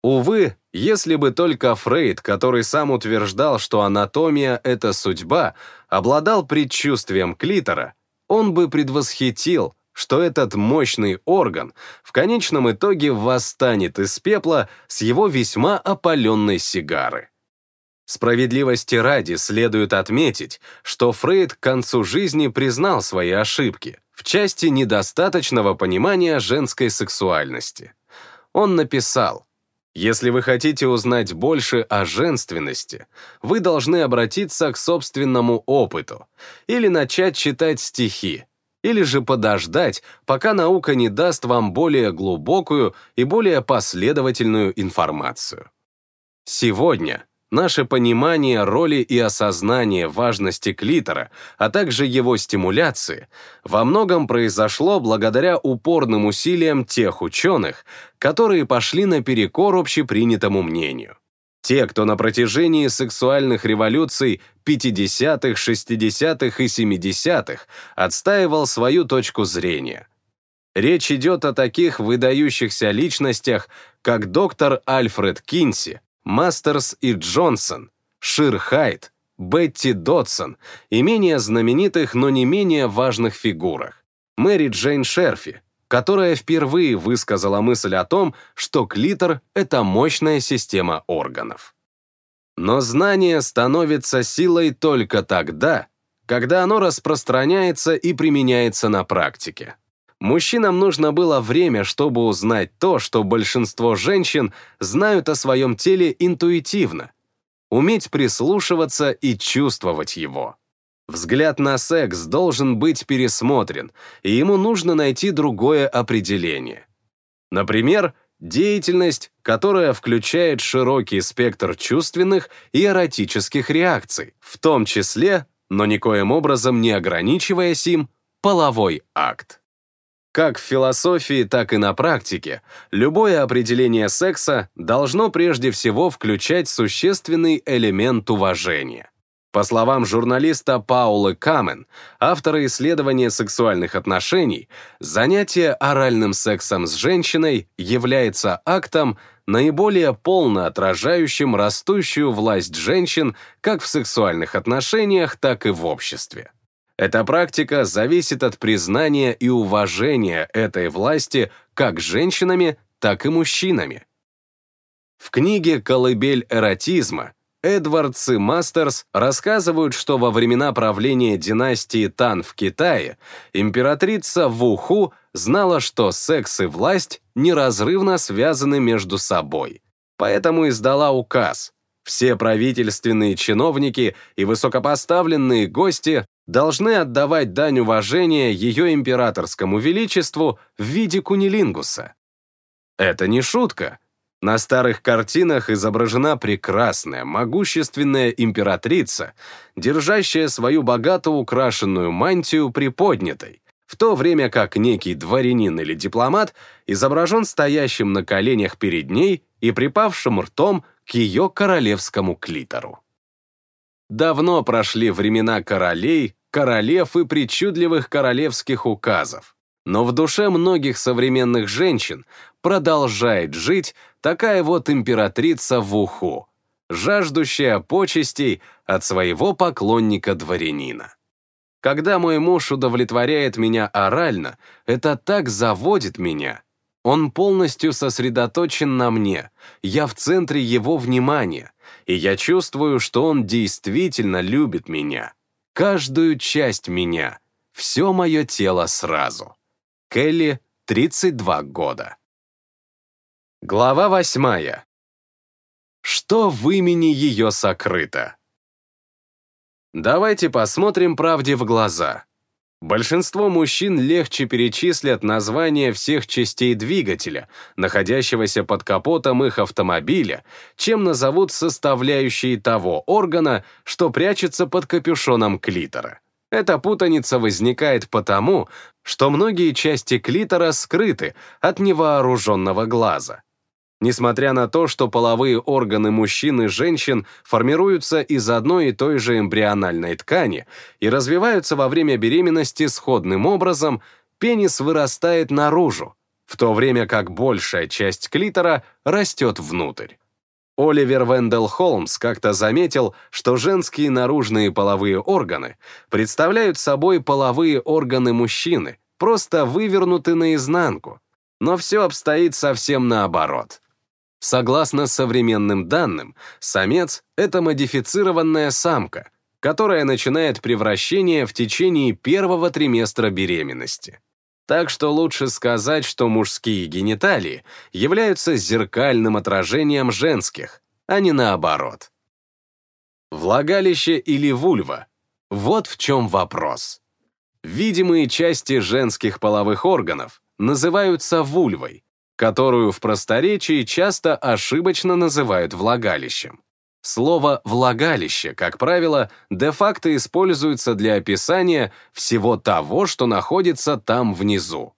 Увы, если бы только Фрейд, который сам утверждал, что анатомия — это судьба, обладал предчувствием клитора, он бы предвосхитил, что этот мощный орган в конечном итоге восстанет из пепла с его весьма опаленной сигары. Справедливости ради следует отметить, что Фрейд к концу жизни признал свои ошибки в части недостаточного понимания женской сексуальности. Он написал, «Если вы хотите узнать больше о женственности, вы должны обратиться к собственному опыту или начать читать стихи, или же подождать, пока наука не даст вам более глубокую и более последовательную информацию. Сегодня наше понимание роли и осознание важности клитора, а также его стимуляции, во многом произошло благодаря упорным усилиям тех ученых, которые пошли наперекор общепринятому мнению. Те, кто на протяжении сексуальных революций 50-х, 60-х и 70-х отстаивал свою точку зрения. Речь идет о таких выдающихся личностях, как доктор Альфред Кинси, Мастерс и Джонсон, Шир Хайт, Бетти Дотсон и менее знаменитых, но не менее важных фигурах. Мэри Джейн Шерфи, которая впервые высказала мысль о том, что клитор — это мощная система органов. Но знание становится силой только тогда, когда оно распространяется и применяется на практике. Мужчинам нужно было время, чтобы узнать то, что большинство женщин знают о своем теле интуитивно, уметь прислушиваться и чувствовать его. Взгляд на секс должен быть пересмотрен, и ему нужно найти другое определение. Например, деятельность, которая включает широкий спектр чувственных и эротических реакций, в том числе, но никоим образом не ограничиваясь им, половой акт. Как в философии, так и на практике, любое определение секса должно прежде всего включать существенный элемент уважения. По словам журналиста Паулы Камен, автора исследования сексуальных отношений, занятие оральным сексом с женщиной является актом, наиболее полно отражающим растущую власть женщин как в сексуальных отношениях, так и в обществе. Эта практика зависит от признания и уважения этой власти как женщинами, так и мужчинами. В книге «Колыбель эротизма» Эдвардс и Мастерс рассказывают, что во времена правления династии Тан в Китае императрица Вуху знала, что секс и власть неразрывно связаны между собой. Поэтому издала указ. Все правительственные чиновники и высокопоставленные гости должны отдавать дань уважения ее императорскому величеству в виде кунилингуса. Это не шутка. На старых картинах изображена прекрасная, могущественная императрица, держащая свою богато украшенную мантию приподнятой, в то время как некий дворянин или дипломат изображен стоящим на коленях перед ней и припавшим ртом к ее королевскому клитору. Давно прошли времена королей, королев и причудливых королевских указов. Но в душе многих современных женщин продолжает жить такая вот императрица в уху, жаждущая почестей от своего поклонника-дворянина. Когда мой муж удовлетворяет меня орально, это так заводит меня. Он полностью сосредоточен на мне, я в центре его внимания, и я чувствую, что он действительно любит меня. Каждую часть меня, все мое тело сразу. Келли, 32 года. Глава восьмая. Что в имени ее сокрыто? Давайте посмотрим правде в глаза. Большинство мужчин легче перечислят названия всех частей двигателя, находящегося под капотом их автомобиля, чем назовут составляющие того органа, что прячется под капюшоном клитора. Эта путаница возникает потому, что многие части клитора скрыты от невооруженного глаза. Несмотря на то, что половые органы мужчин и женщин формируются из одной и той же эмбриональной ткани и развиваются во время беременности сходным образом, пенис вырастает наружу, в то время как большая часть клитора растет внутрь. Оливер Вендел Холмс как-то заметил, что женские наружные половые органы представляют собой половые органы мужчины, просто вывернуты наизнанку. Но все обстоит совсем наоборот. Согласно современным данным, самец — это модифицированная самка, которая начинает превращение в течение первого триместра беременности. Так что лучше сказать, что мужские гениталии являются зеркальным отражением женских, а не наоборот. Влагалище или вульва — вот в чем вопрос. Видимые части женских половых органов называются вульвой, которую в просторечии часто ошибочно называют влагалищем. Слово «влагалище», как правило, де-факто используется для описания всего того, что находится там внизу.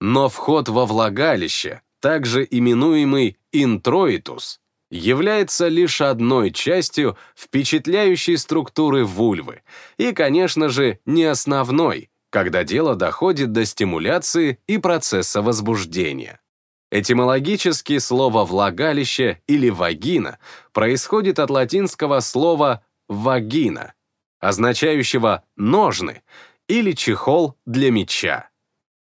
Но вход во влагалище, также именуемый интроитус, является лишь одной частью впечатляющей структуры вульвы и, конечно же, не основной, когда дело доходит до стимуляции и процесса возбуждения. Этимологически слово «влагалище» или «вагина» происходит от латинского слова «вагина», означающего «ножны» или «чехол для меча».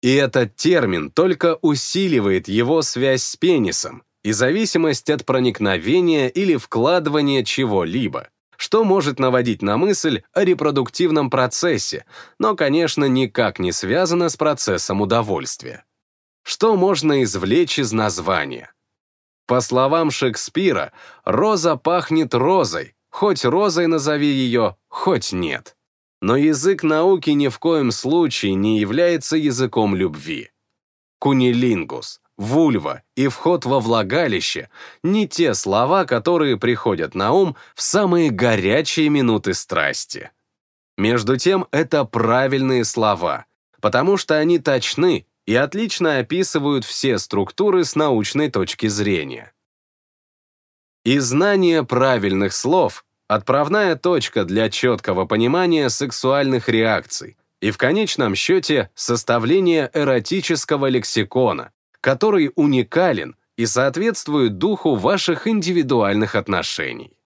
И этот термин только усиливает его связь с пенисом и зависимость от проникновения или вкладывания чего-либо что может наводить на мысль о репродуктивном процессе, но, конечно, никак не связано с процессом удовольствия. Что можно извлечь из названия? По словам Шекспира, роза пахнет розой, хоть розой назови ее, хоть нет. Но язык науки ни в коем случае не является языком любви. Кунилингус вульва и вход во влагалище — не те слова, которые приходят на ум в самые горячие минуты страсти. Между тем, это правильные слова, потому что они точны и отлично описывают все структуры с научной точки зрения. И знание правильных слов — отправная точка для четкого понимания сексуальных реакций и в конечном счете составление эротического лексикона, который уникален и соответствует духу ваших индивидуальных отношений.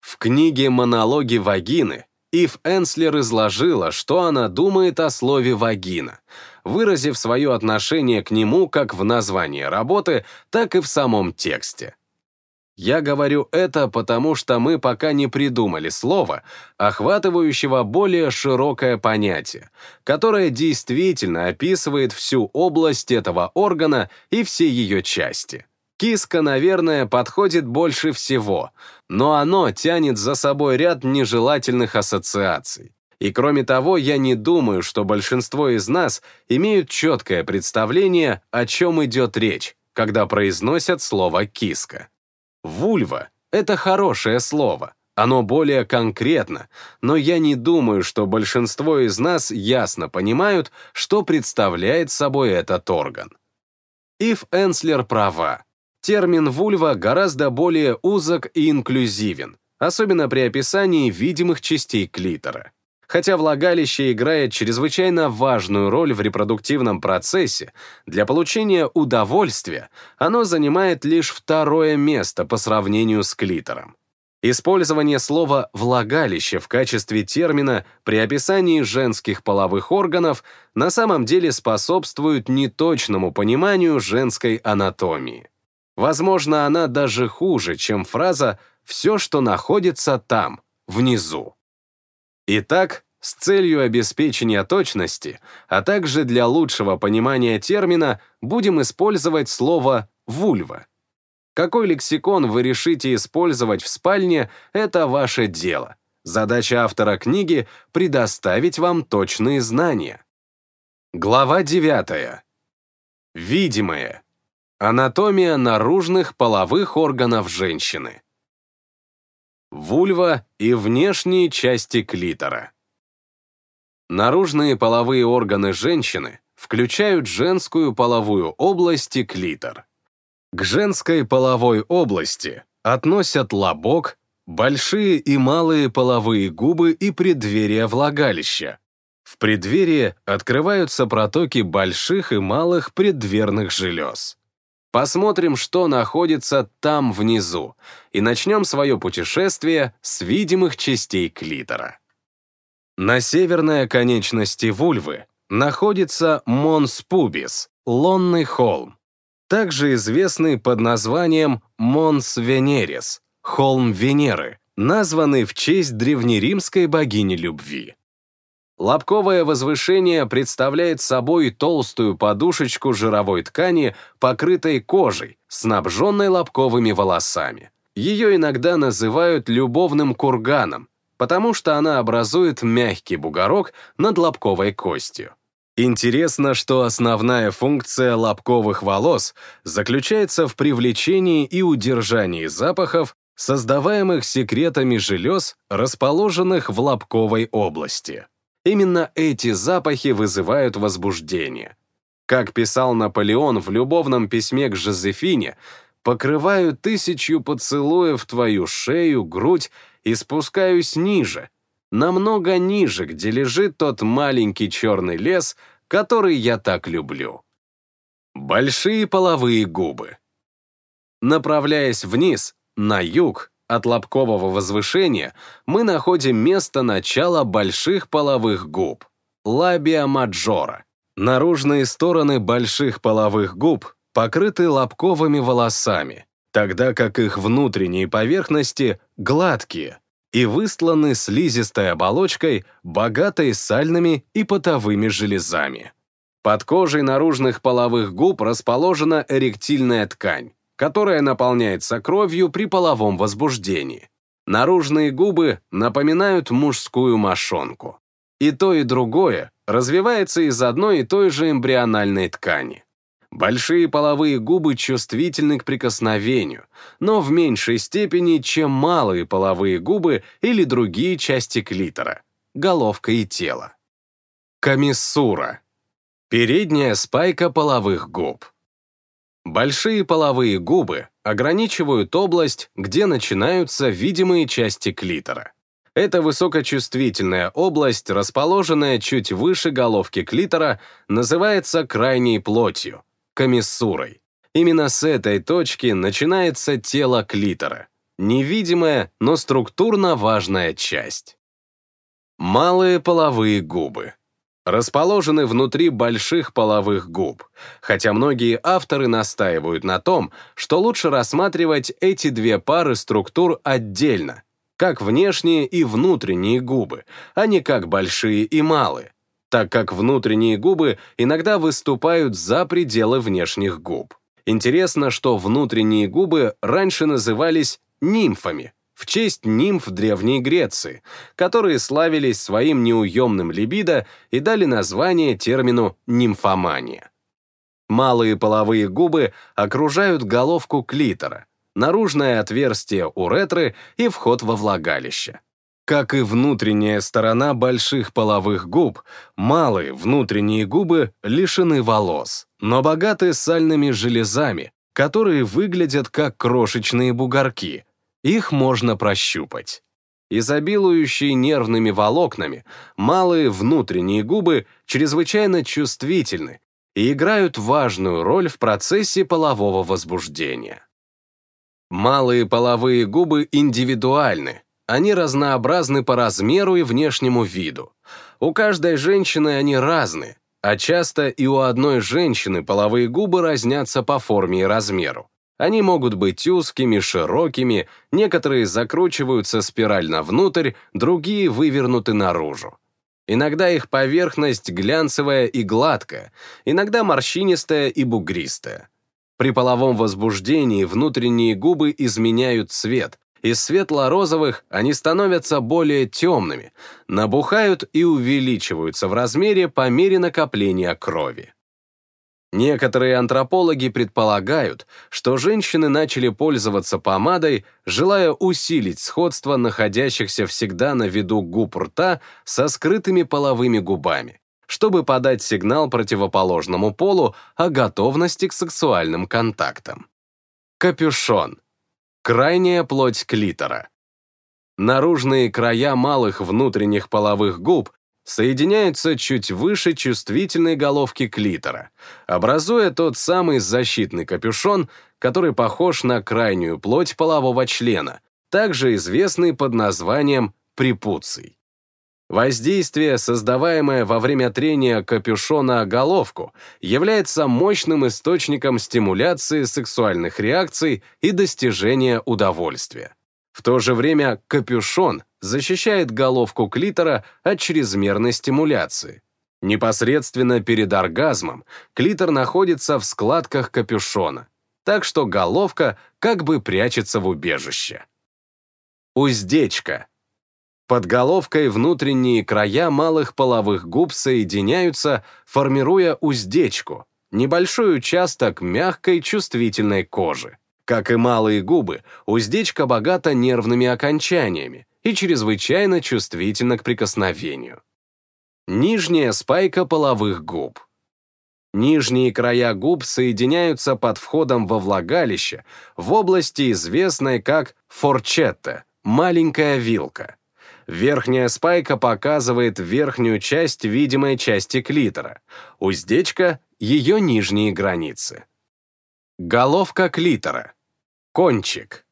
В книге «Монологи вагины» Ив Энслер изложила, что она думает о слове «вагина», выразив свое отношение к нему как в названии работы, так и в самом тексте. Я говорю это потому, что мы пока не придумали слова, охватывающего более широкое понятие, которое действительно описывает всю область этого органа и все ее части. Киска, наверное, подходит больше всего, но оно тянет за собой ряд нежелательных ассоциаций. И кроме того, я не думаю, что большинство из нас имеют четкое представление, о чем идет речь, когда произносят слово «киска». Вульва — это хорошее слово, оно более конкретно, но я не думаю, что большинство из нас ясно понимают, что представляет собой этот орган. Ив Энслер права. Термин «вульва» гораздо более узок и инклюзивен, особенно при описании видимых частей клитора. Хотя влагалище играет чрезвычайно важную роль в репродуктивном процессе, для получения удовольствия оно занимает лишь второе место по сравнению с клитором. Использование слова «влагалище» в качестве термина при описании женских половых органов на самом деле способствует неточному пониманию женской анатомии. Возможно, она даже хуже, чем фраза «все, что находится там, внизу». Итак, с целью обеспечения точности, а также для лучшего понимания термина, будем использовать слово «вульва». Какой лексикон вы решите использовать в спальне, это ваше дело. Задача автора книги — предоставить вам точные знания. Глава 9. Видимое. Анатомия наружных половых органов женщины вульва и внешние части клитора. Наружные половые органы женщины включают женскую половую область и клитор. К женской половой области относят лобок, большие и малые половые губы и преддверие влагалища. В преддверии открываются протоки больших и малых преддверных желез. Посмотрим, что находится там внизу, и начнем свое путешествие с видимых частей клитора. На северной оконечности вульвы находится mons pubis, лонный холм, также известный под названием mons Veneris, холм Венеры, названный в честь древнеримской богини любви. Лобковое возвышение представляет собой толстую подушечку жировой ткани, покрытой кожей, снабженной лобковыми волосами. Ее иногда называют любовным курганом, потому что она образует мягкий бугорок над лобковой костью. Интересно, что основная функция лобковых волос заключается в привлечении и удержании запахов, создаваемых секретами желез, расположенных в лобковой области. Именно эти запахи вызывают возбуждение. Как писал Наполеон в любовном письме к Жозефине, «покрываю тысячу поцелуев твою шею, грудь и спускаюсь ниже, намного ниже, где лежит тот маленький черный лес, который я так люблю». Большие половые губы. Направляясь вниз, на юг, от лобкового возвышения мы находим место начала больших половых губ – лабия маджора. Наружные стороны больших половых губ покрыты лобковыми волосами, тогда как их внутренние поверхности гладкие и выстланы слизистой оболочкой, богатой сальными и потовыми железами. Под кожей наружных половых губ расположена эректильная ткань, которая наполняется кровью при половом возбуждении. Наружные губы напоминают мужскую мошонку. И то, и другое развивается из одной и той же эмбриональной ткани. Большие половые губы чувствительны к прикосновению, но в меньшей степени, чем малые половые губы или другие части клитора, головка и тело. Комиссура. Передняя спайка половых губ. Большие половые губы ограничивают область, где начинаются видимые части клитора. Эта высокочувствительная область, расположенная чуть выше головки клитора, называется крайней плотью, комиссурой. Именно с этой точки начинается тело клитора. Невидимая, но структурно важная часть. Малые половые губы расположены внутри больших половых губ, хотя многие авторы настаивают на том, что лучше рассматривать эти две пары структур отдельно, как внешние и внутренние губы, а не как большие и малые, так как внутренние губы иногда выступают за пределы внешних губ. Интересно, что внутренние губы раньше назывались нимфами, в честь нимф Древней Греции, которые славились своим неуемным либидо и дали название термину нимфомания. Малые половые губы окружают головку клитора, наружное отверстие уретры и вход во влагалище. Как и внутренняя сторона больших половых губ, малые внутренние губы лишены волос, но богаты сальными железами, которые выглядят как крошечные бугорки, их можно прощупать. Изобилующие нервными волокнами, малые внутренние губы чрезвычайно чувствительны и играют важную роль в процессе полового возбуждения. Малые половые губы индивидуальны, они разнообразны по размеру и внешнему виду. У каждой женщины они разные, а часто и у одной женщины половые губы разнятся по форме и размеру. Они могут быть узкими, широкими, некоторые закручиваются спирально внутрь, другие вывернуты наружу. Иногда их поверхность глянцевая и гладкая, иногда морщинистая и бугристая. При половом возбуждении внутренние губы изменяют цвет, из светло-розовых они становятся более темными, набухают и увеличиваются в размере по мере накопления крови. Некоторые антропологи предполагают, что женщины начали пользоваться помадой, желая усилить сходство находящихся всегда на виду губ рта со скрытыми половыми губами, чтобы подать сигнал противоположному полу о готовности к сексуальным контактам. Капюшон. Крайняя плоть клитора. Наружные края малых внутренних половых губ соединяются чуть выше чувствительной головки клитора, образуя тот самый защитный капюшон, который похож на крайнюю плоть полового члена, также известный под названием препуций. Воздействие, создаваемое во время трения капюшона о головку, является мощным источником стимуляции сексуальных реакций и достижения удовольствия. В то же время капюшон защищает головку клитора от чрезмерной стимуляции. Непосредственно перед оргазмом клитор находится в складках капюшона, так что головка как бы прячется в убежище. Уздечка. Под головкой внутренние края малых половых губ соединяются, формируя уздечку, небольшой участок мягкой чувствительной кожи. Как и малые губы, уздечка богата нервными окончаниями и чрезвычайно чувствительна к прикосновению. Нижняя спайка половых губ. Нижние края губ соединяются под входом во влагалище в области, известной как форчетта, маленькая вилка. Верхняя спайка показывает верхнюю часть видимой части клитора, уздечка — ее нижние границы. Головка клитора. Кончик.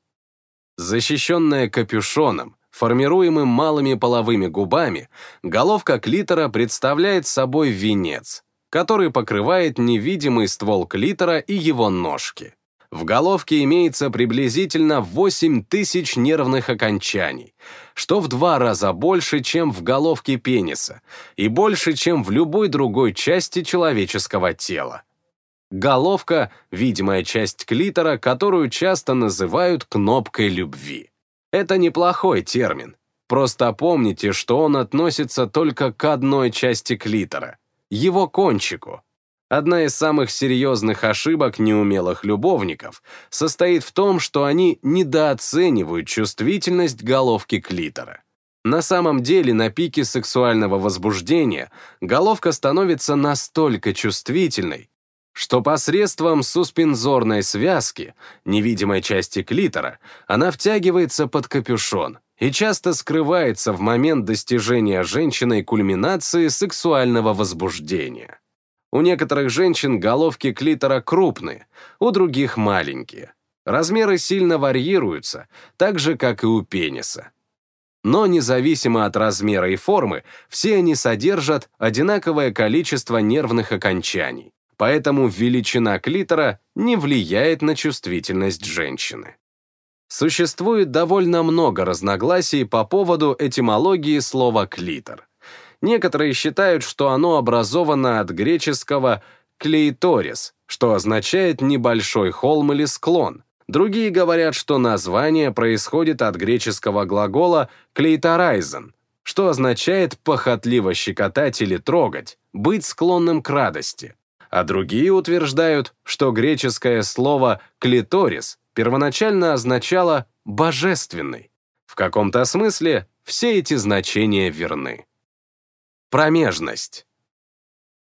Защищенная капюшоном, формируемым малыми половыми губами, головка клитора представляет собой венец, который покрывает невидимый ствол клитора и его ножки. В головке имеется приблизительно 8 тысяч нервных окончаний, что в два раза больше, чем в головке пениса, и больше, чем в любой другой части человеческого тела. Головка — видимая часть клитора, которую часто называют кнопкой любви. Это неплохой термин. Просто помните, что он относится только к одной части клитора — его кончику. Одна из самых серьезных ошибок неумелых любовников состоит в том, что они недооценивают чувствительность головки клитора. На самом деле, на пике сексуального возбуждения головка становится настолько чувствительной, что посредством суспензорной связки, невидимой части клитора, она втягивается под капюшон и часто скрывается в момент достижения женщиной кульминации сексуального возбуждения. У некоторых женщин головки клитора крупные, у других маленькие. Размеры сильно варьируются, так же, как и у пениса. Но независимо от размера и формы, все они содержат одинаковое количество нервных окончаний поэтому величина клитора не влияет на чувствительность женщины. Существует довольно много разногласий по поводу этимологии слова «клитор». Некоторые считают, что оно образовано от греческого «клейторис», что означает «небольшой холм или склон». Другие говорят, что название происходит от греческого глагола «клейторайзен», что означает «похотливо щекотать или трогать», «быть склонным к радости» а другие утверждают, что греческое слово «клиторис» первоначально означало «божественный». В каком-то смысле все эти значения верны. Промежность.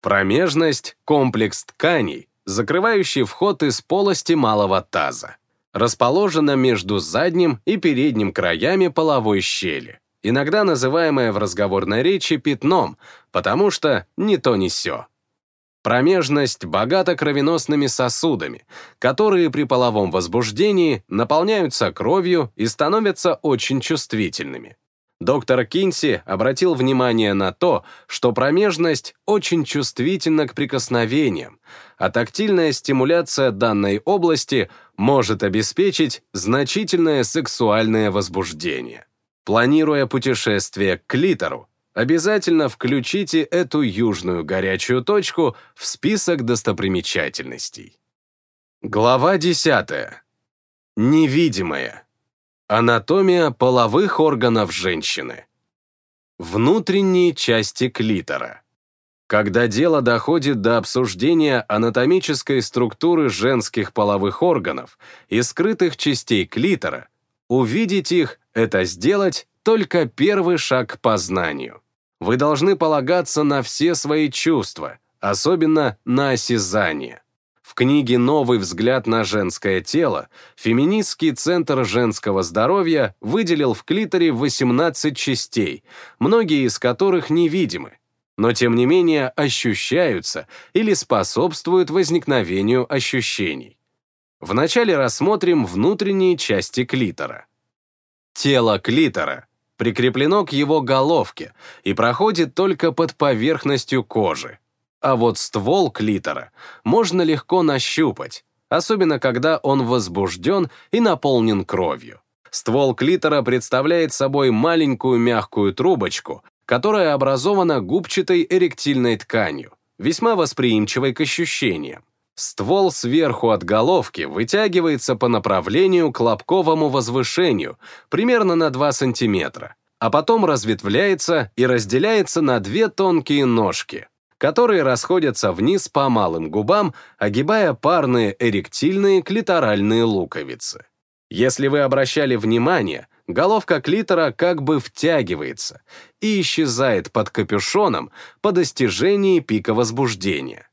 Промежность — комплекс тканей, закрывающий вход из полости малого таза. Расположена между задним и передним краями половой щели, иногда называемая в разговорной речи пятном, потому что не то не сё. Промежность богата кровеносными сосудами, которые при половом возбуждении наполняются кровью и становятся очень чувствительными. Доктор Кинси обратил внимание на то, что промежность очень чувствительна к прикосновениям, а тактильная стимуляция данной области может обеспечить значительное сексуальное возбуждение. Планируя путешествие к клитору, обязательно включите эту южную горячую точку в список достопримечательностей. Глава 10. Невидимая. Анатомия половых органов женщины. Внутренние части клитора. Когда дело доходит до обсуждения анатомической структуры женских половых органов и скрытых частей клитора, увидеть их — это сделать только первый шаг к познанию. Вы должны полагаться на все свои чувства, особенно на осязание. В книге «Новый взгляд на женское тело» феминистский центр женского здоровья выделил в клиторе 18 частей, многие из которых невидимы, но тем не менее ощущаются или способствуют возникновению ощущений. Вначале рассмотрим внутренние части клитора. Тело клитора прикреплено к его головке и проходит только под поверхностью кожи. А вот ствол клитора можно легко нащупать, особенно когда он возбужден и наполнен кровью. Ствол клитора представляет собой маленькую мягкую трубочку, которая образована губчатой эректильной тканью, весьма восприимчивой к ощущениям. Ствол сверху от головки вытягивается по направлению к лобковому возвышению примерно на 2 см, а потом разветвляется и разделяется на две тонкие ножки, которые расходятся вниз по малым губам, огибая парные эректильные клиторальные луковицы. Если вы обращали внимание, головка клитора как бы втягивается и исчезает под капюшоном по достижении пика возбуждения.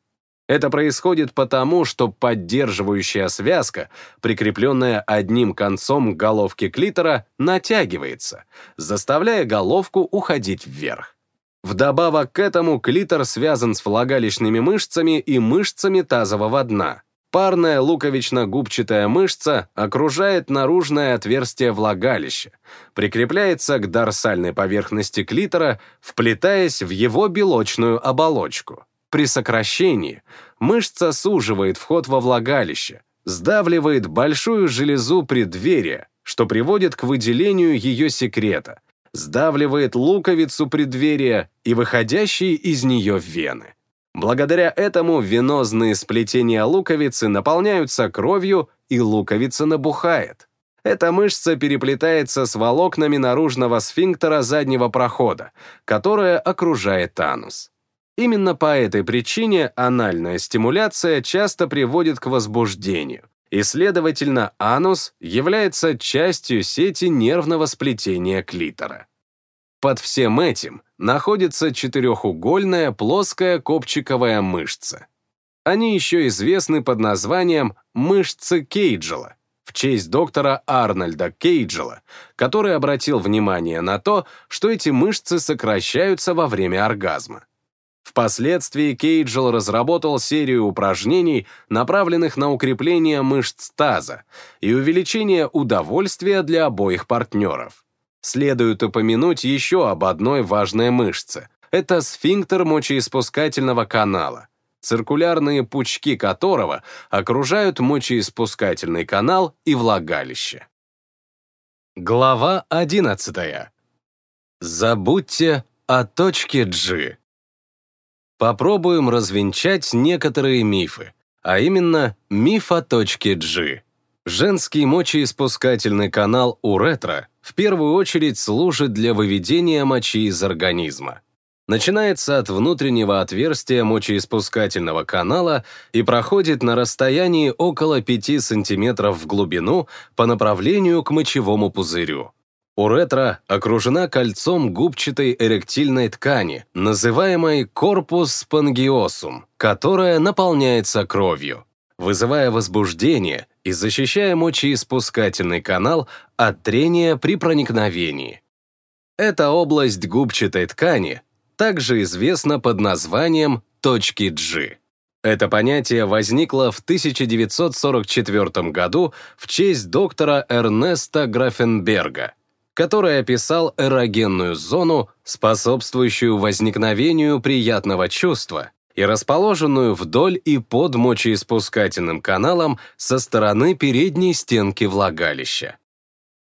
Это происходит потому, что поддерживающая связка, прикрепленная одним концом к головке клитора, натягивается, заставляя головку уходить вверх. Вдобавок к этому клитор связан с влагалищными мышцами и мышцами тазового дна. Парная луковично-губчатая мышца окружает наружное отверстие влагалища, прикрепляется к дорсальной поверхности клитора, вплетаясь в его белочную оболочку. При сокращении мышца суживает вход во влагалище, сдавливает большую железу преддверия, что приводит к выделению ее секрета, сдавливает луковицу преддверия и выходящие из нее вены. Благодаря этому венозные сплетения луковицы наполняются кровью, и луковица набухает. Эта мышца переплетается с волокнами наружного сфинктера заднего прохода, которая окружает анус. Именно по этой причине анальная стимуляция часто приводит к возбуждению, и, следовательно, анус является частью сети нервного сплетения клитора. Под всем этим находится четырехугольная плоская копчиковая мышца. Они еще известны под названием мышцы Кейджела, в честь доктора Арнольда Кейджела, который обратил внимание на то, что эти мышцы сокращаются во время оргазма. Впоследствии Кейджел разработал серию упражнений, направленных на укрепление мышц таза и увеличение удовольствия для обоих партнеров. Следует упомянуть еще об одной важной мышце. Это сфинктер мочеиспускательного канала, циркулярные пучки которого окружают мочеиспускательный канал и влагалище. Глава 11. Забудьте о точке G. Попробуем развенчать некоторые мифы, а именно миф о точке G. Женский мочеиспускательный канал уретра в первую очередь служит для выведения мочи из организма. Начинается от внутреннего отверстия мочеиспускательного канала и проходит на расстоянии около 5 см в глубину по направлению к мочевому пузырю. Уретра окружена кольцом губчатой эректильной ткани, называемой корпус спонгиосум, которая наполняется кровью вызывая возбуждение и защищая мочеиспускательный канал от трения при проникновении. Эта область губчатой ткани также известна под названием точки G. Это понятие возникло в 1944 году в честь доктора Эрнеста Графенберга, который описал эрогенную зону, способствующую возникновению приятного чувства и расположенную вдоль и под мочеиспускательным каналом со стороны передней стенки влагалища.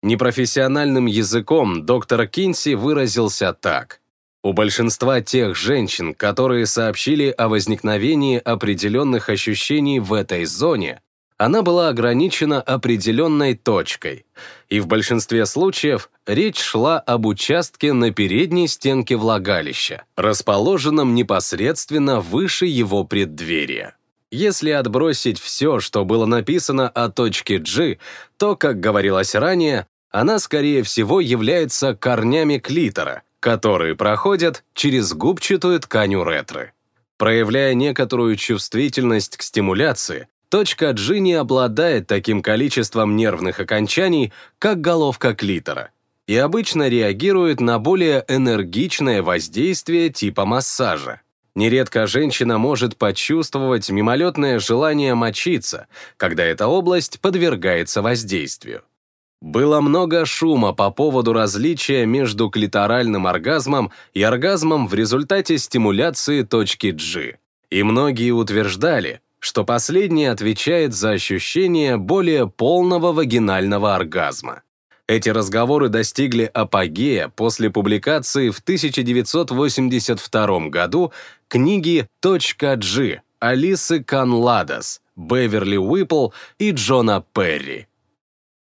Непрофессиональным языком доктор Кинси выразился так. У большинства тех женщин, которые сообщили о возникновении определенных ощущений в этой зоне, она была ограничена определенной точкой, и в большинстве случаев речь шла об участке на передней стенке влагалища, расположенном непосредственно выше его преддверия. Если отбросить все, что было написано о точке G, то, как говорилось ранее, она, скорее всего, является корнями клитора, которые проходят через губчатую ткань уретры. Проявляя некоторую чувствительность к стимуляции, точка G не обладает таким количеством нервных окончаний, как головка клитора, и обычно реагирует на более энергичное воздействие типа массажа. Нередко женщина может почувствовать мимолетное желание мочиться, когда эта область подвергается воздействию. Было много шума по поводу различия между клиторальным оргазмом и оргазмом в результате стимуляции точки G, и многие утверждали, что последний отвечает за ощущение более полного вагинального оргазма. Эти разговоры достигли апогея после публикации в 1982 году книги «Точка G» Алисы Канладос, Беверли Уиппл и Джона Перри.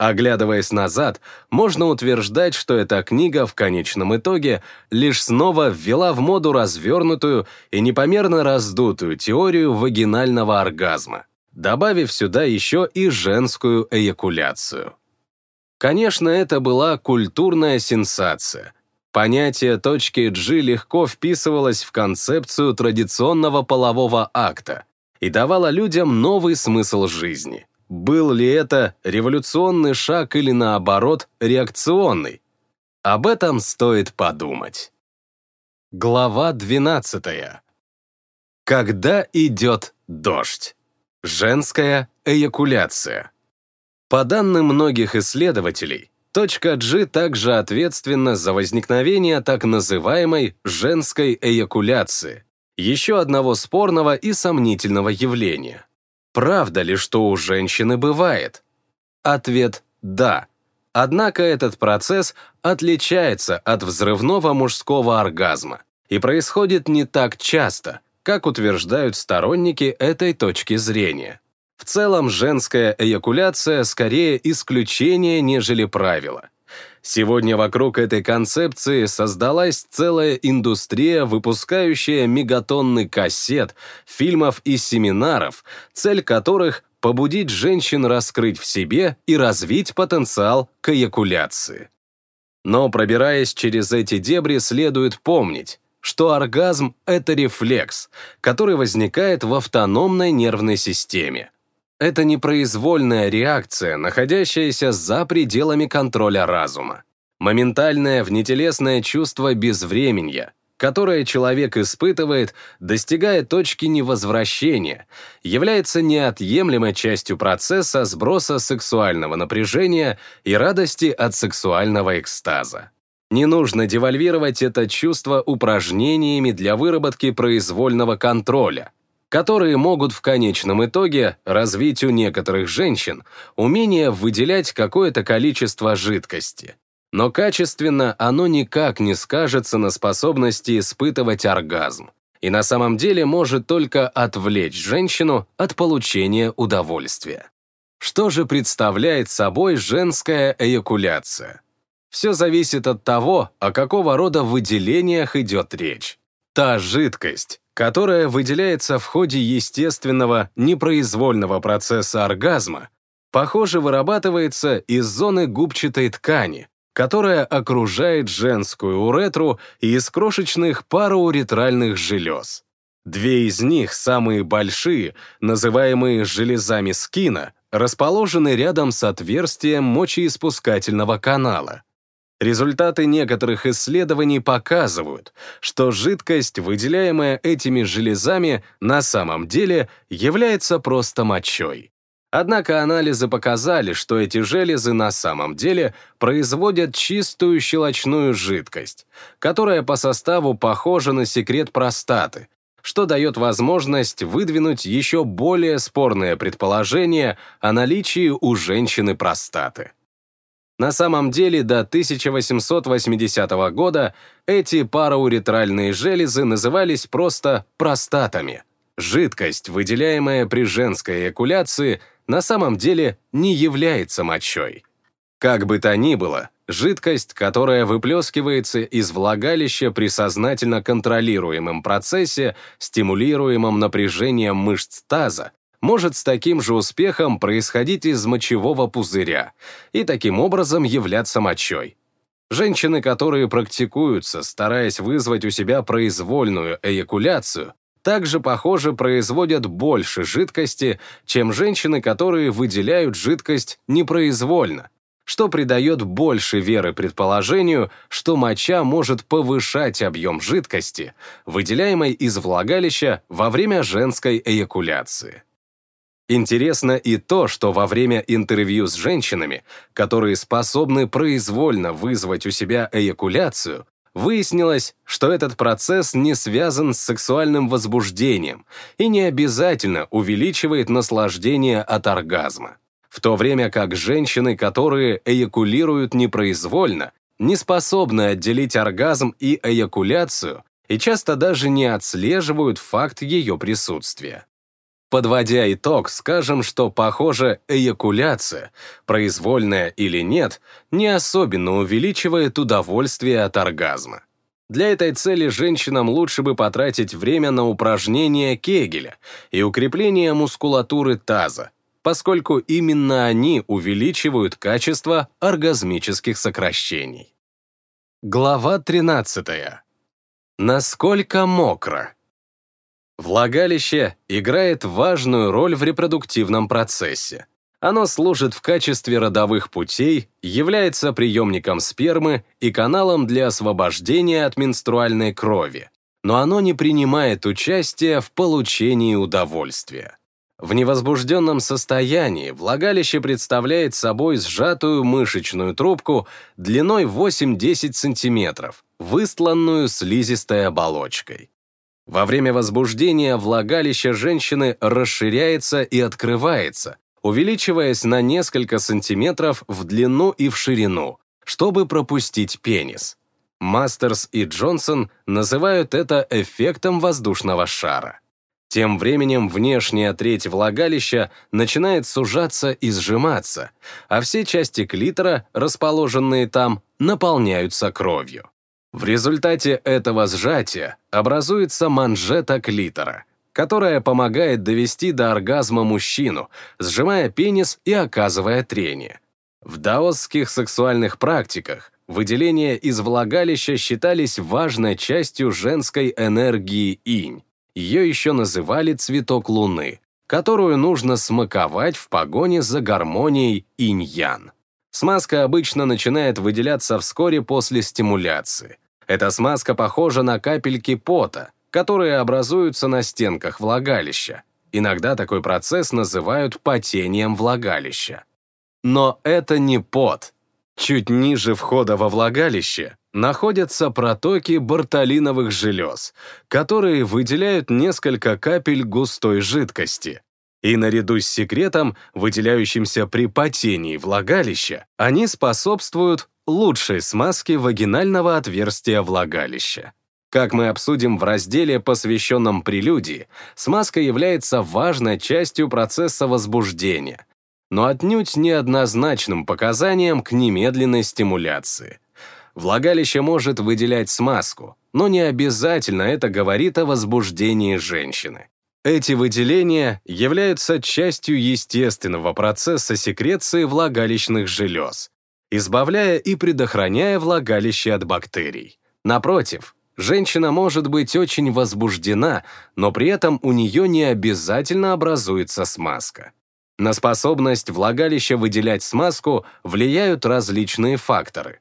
Оглядываясь назад, можно утверждать, что эта книга в конечном итоге лишь снова ввела в моду развернутую и непомерно раздутую теорию вагинального оргазма, добавив сюда еще и женскую эякуляцию. Конечно, это была культурная сенсация. Понятие точки G легко вписывалось в концепцию традиционного полового акта и давало людям новый смысл жизни. Был ли это революционный шаг или, наоборот, реакционный? Об этом стоит подумать. Глава 12. Когда идет дождь? Женская эякуляция. По данным многих исследователей, точка G также ответственна за возникновение так называемой женской эякуляции, еще одного спорного и сомнительного явления. Правда ли, что у женщины бывает? Ответ – да. Однако этот процесс отличается от взрывного мужского оргазма и происходит не так часто, как утверждают сторонники этой точки зрения. В целом, женская эякуляция скорее исключение, нежели правило. Сегодня вокруг этой концепции создалась целая индустрия, выпускающая мегатонны кассет, фильмов и семинаров, цель которых — побудить женщин раскрыть в себе и развить потенциал к эякуляции. Но пробираясь через эти дебри, следует помнить, что оргазм — это рефлекс, который возникает в автономной нервной системе. Это непроизвольная реакция, находящаяся за пределами контроля разума. Моментальное внетелесное чувство безвременья, которое человек испытывает, достигая точки невозвращения, является неотъемлемой частью процесса сброса сексуального напряжения и радости от сексуального экстаза. Не нужно девальвировать это чувство упражнениями для выработки произвольного контроля, которые могут в конечном итоге развить у некоторых женщин умение выделять какое-то количество жидкости. Но качественно оно никак не скажется на способности испытывать оргазм и на самом деле может только отвлечь женщину от получения удовольствия. Что же представляет собой женская эякуляция? Все зависит от того, о какого рода выделениях идет речь. Та жидкость, которая выделяется в ходе естественного, непроизвольного процесса оргазма, похоже, вырабатывается из зоны губчатой ткани, которая окружает женскую уретру и из крошечных парауретральных желез. Две из них, самые большие, называемые железами скина, расположены рядом с отверстием мочеиспускательного канала. Результаты некоторых исследований показывают, что жидкость, выделяемая этими железами, на самом деле является просто мочой. Однако анализы показали, что эти железы на самом деле производят чистую щелочную жидкость, которая по составу похожа на секрет простаты, что дает возможность выдвинуть еще более спорное предположение о наличии у женщины простаты. На самом деле до 1880 года эти парауретральные железы назывались просто простатами. Жидкость, выделяемая при женской эякуляции, на самом деле не является мочой. Как бы то ни было, жидкость, которая выплескивается из влагалища при сознательно контролируемом процессе, стимулируемом напряжением мышц таза, может с таким же успехом происходить из мочевого пузыря и таким образом являться мочой. Женщины, которые практикуются, стараясь вызвать у себя произвольную эякуляцию, также, похоже, производят больше жидкости, чем женщины, которые выделяют жидкость непроизвольно, что придает больше веры предположению, что моча может повышать объем жидкости, выделяемой из влагалища во время женской эякуляции. Интересно и то, что во время интервью с женщинами, которые способны произвольно вызвать у себя эякуляцию, выяснилось, что этот процесс не связан с сексуальным возбуждением и не обязательно увеличивает наслаждение от оргазма в то время как женщины, которые эякулируют непроизвольно, не способны отделить оргазм и эякуляцию и часто даже не отслеживают факт ее присутствия. Подводя итог, скажем, что, похоже, эякуляция, произвольная или нет, не особенно увеличивает удовольствие от оргазма. Для этой цели женщинам лучше бы потратить время на упражнения Кегеля и укрепление мускулатуры таза, поскольку именно они увеличивают качество оргазмических сокращений. Глава 13. Насколько мокро? Влагалище играет важную роль в репродуктивном процессе. Оно служит в качестве родовых путей, является приемником спермы и каналом для освобождения от менструальной крови, но оно не принимает участия в получении удовольствия. В невозбужденном состоянии влагалище представляет собой сжатую мышечную трубку длиной 8-10 см, выстланную слизистой оболочкой. Во время возбуждения влагалище женщины расширяется и открывается, увеличиваясь на несколько сантиметров в длину и в ширину, чтобы пропустить пенис. Мастерс и Джонсон называют это эффектом воздушного шара. Тем временем внешняя треть влагалища начинает сужаться и сжиматься, а все части клитора, расположенные там, наполняются кровью. В результате этого сжатия образуется манжета клитора, которая помогает довести до оргазма мужчину, сжимая пенис и оказывая трение. В даосских сексуальных практиках выделения из влагалища считались важной частью женской энергии инь, ее еще называли цветок луны, которую нужно смаковать в погоне за гармонией инь-ян. Смазка обычно начинает выделяться вскоре после стимуляции. Эта смазка похожа на капельки пота, которые образуются на стенках влагалища. Иногда такой процесс называют потением влагалища. Но это не пот. Чуть ниже входа во влагалище находятся протоки бартолиновых желез, которые выделяют несколько капель густой жидкости. И наряду с секретом, выделяющимся при потении влагалища, они способствуют лучшей смазке вагинального отверстия влагалища. Как мы обсудим в разделе, посвященном прелюдии, смазка является важной частью процесса возбуждения, но отнюдь неоднозначным показанием к немедленной стимуляции. Влагалище может выделять смазку, но не обязательно это говорит о возбуждении женщины. Эти выделения являются частью естественного процесса секреции влагалищных желез, избавляя и предохраняя влагалище от бактерий. Напротив, женщина может быть очень возбуждена, но при этом у нее не обязательно образуется смазка. На способность влагалища выделять смазку влияют различные факторы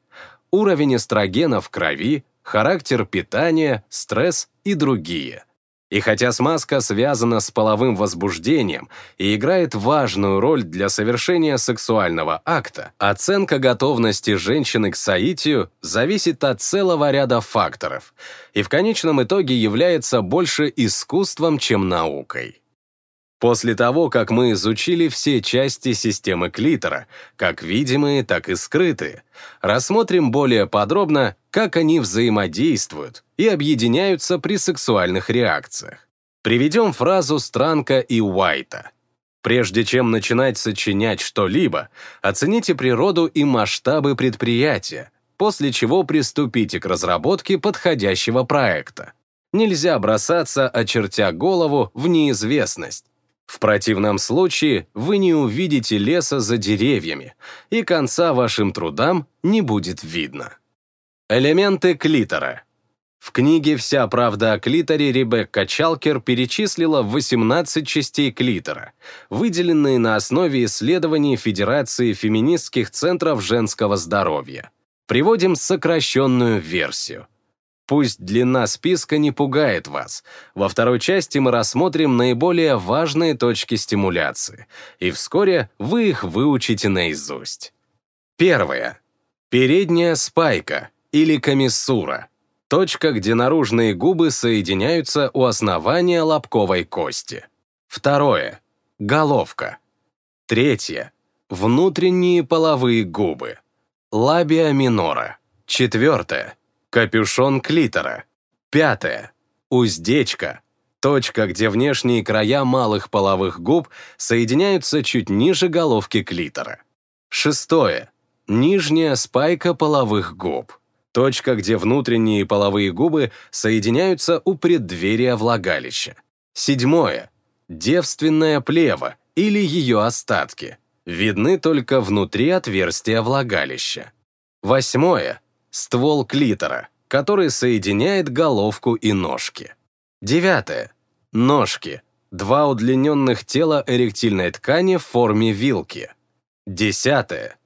уровень эстрогена в крови, характер питания, стресс и другие. И хотя смазка связана с половым возбуждением и играет важную роль для совершения сексуального акта, оценка готовности женщины к соитию зависит от целого ряда факторов и в конечном итоге является больше искусством, чем наукой. После того, как мы изучили все части системы клитора, как видимые, так и скрытые, рассмотрим более подробно, как они взаимодействуют и объединяются при сексуальных реакциях. Приведем фразу Странка и Уайта. Прежде чем начинать сочинять что-либо, оцените природу и масштабы предприятия, после чего приступите к разработке подходящего проекта. Нельзя бросаться, очертя голову, в неизвестность, в противном случае вы не увидите леса за деревьями, и конца вашим трудам не будет видно. Элементы клитора. В книге «Вся правда о клиторе» Ребекка Чалкер перечислила 18 частей клитора, выделенные на основе исследований Федерации феминистских центров женского здоровья. Приводим сокращенную версию. Пусть длина списка не пугает вас. Во второй части мы рассмотрим наиболее важные точки стимуляции, и вскоре вы их выучите наизусть. Первое. Передняя спайка или комиссура. Точка, где наружные губы соединяются у основания лобковой кости. Второе. Головка. Третье. Внутренние половые губы. Лабия минора. Четвертое. Капюшон клитора. Пятое. Уздечка. Точка, где внешние края малых половых губ соединяются чуть ниже головки клитора. Шестое. Нижняя спайка половых губ. Точка, где внутренние половые губы соединяются у преддверия влагалища. Седьмое. Девственная плева или ее остатки. Видны только внутри отверстия влагалища. Восьмое. Ствол клитора, который соединяет головку и ножки. Девятое. Ножки. Два удлиненных тела эректильной ткани в форме вилки. Десятое.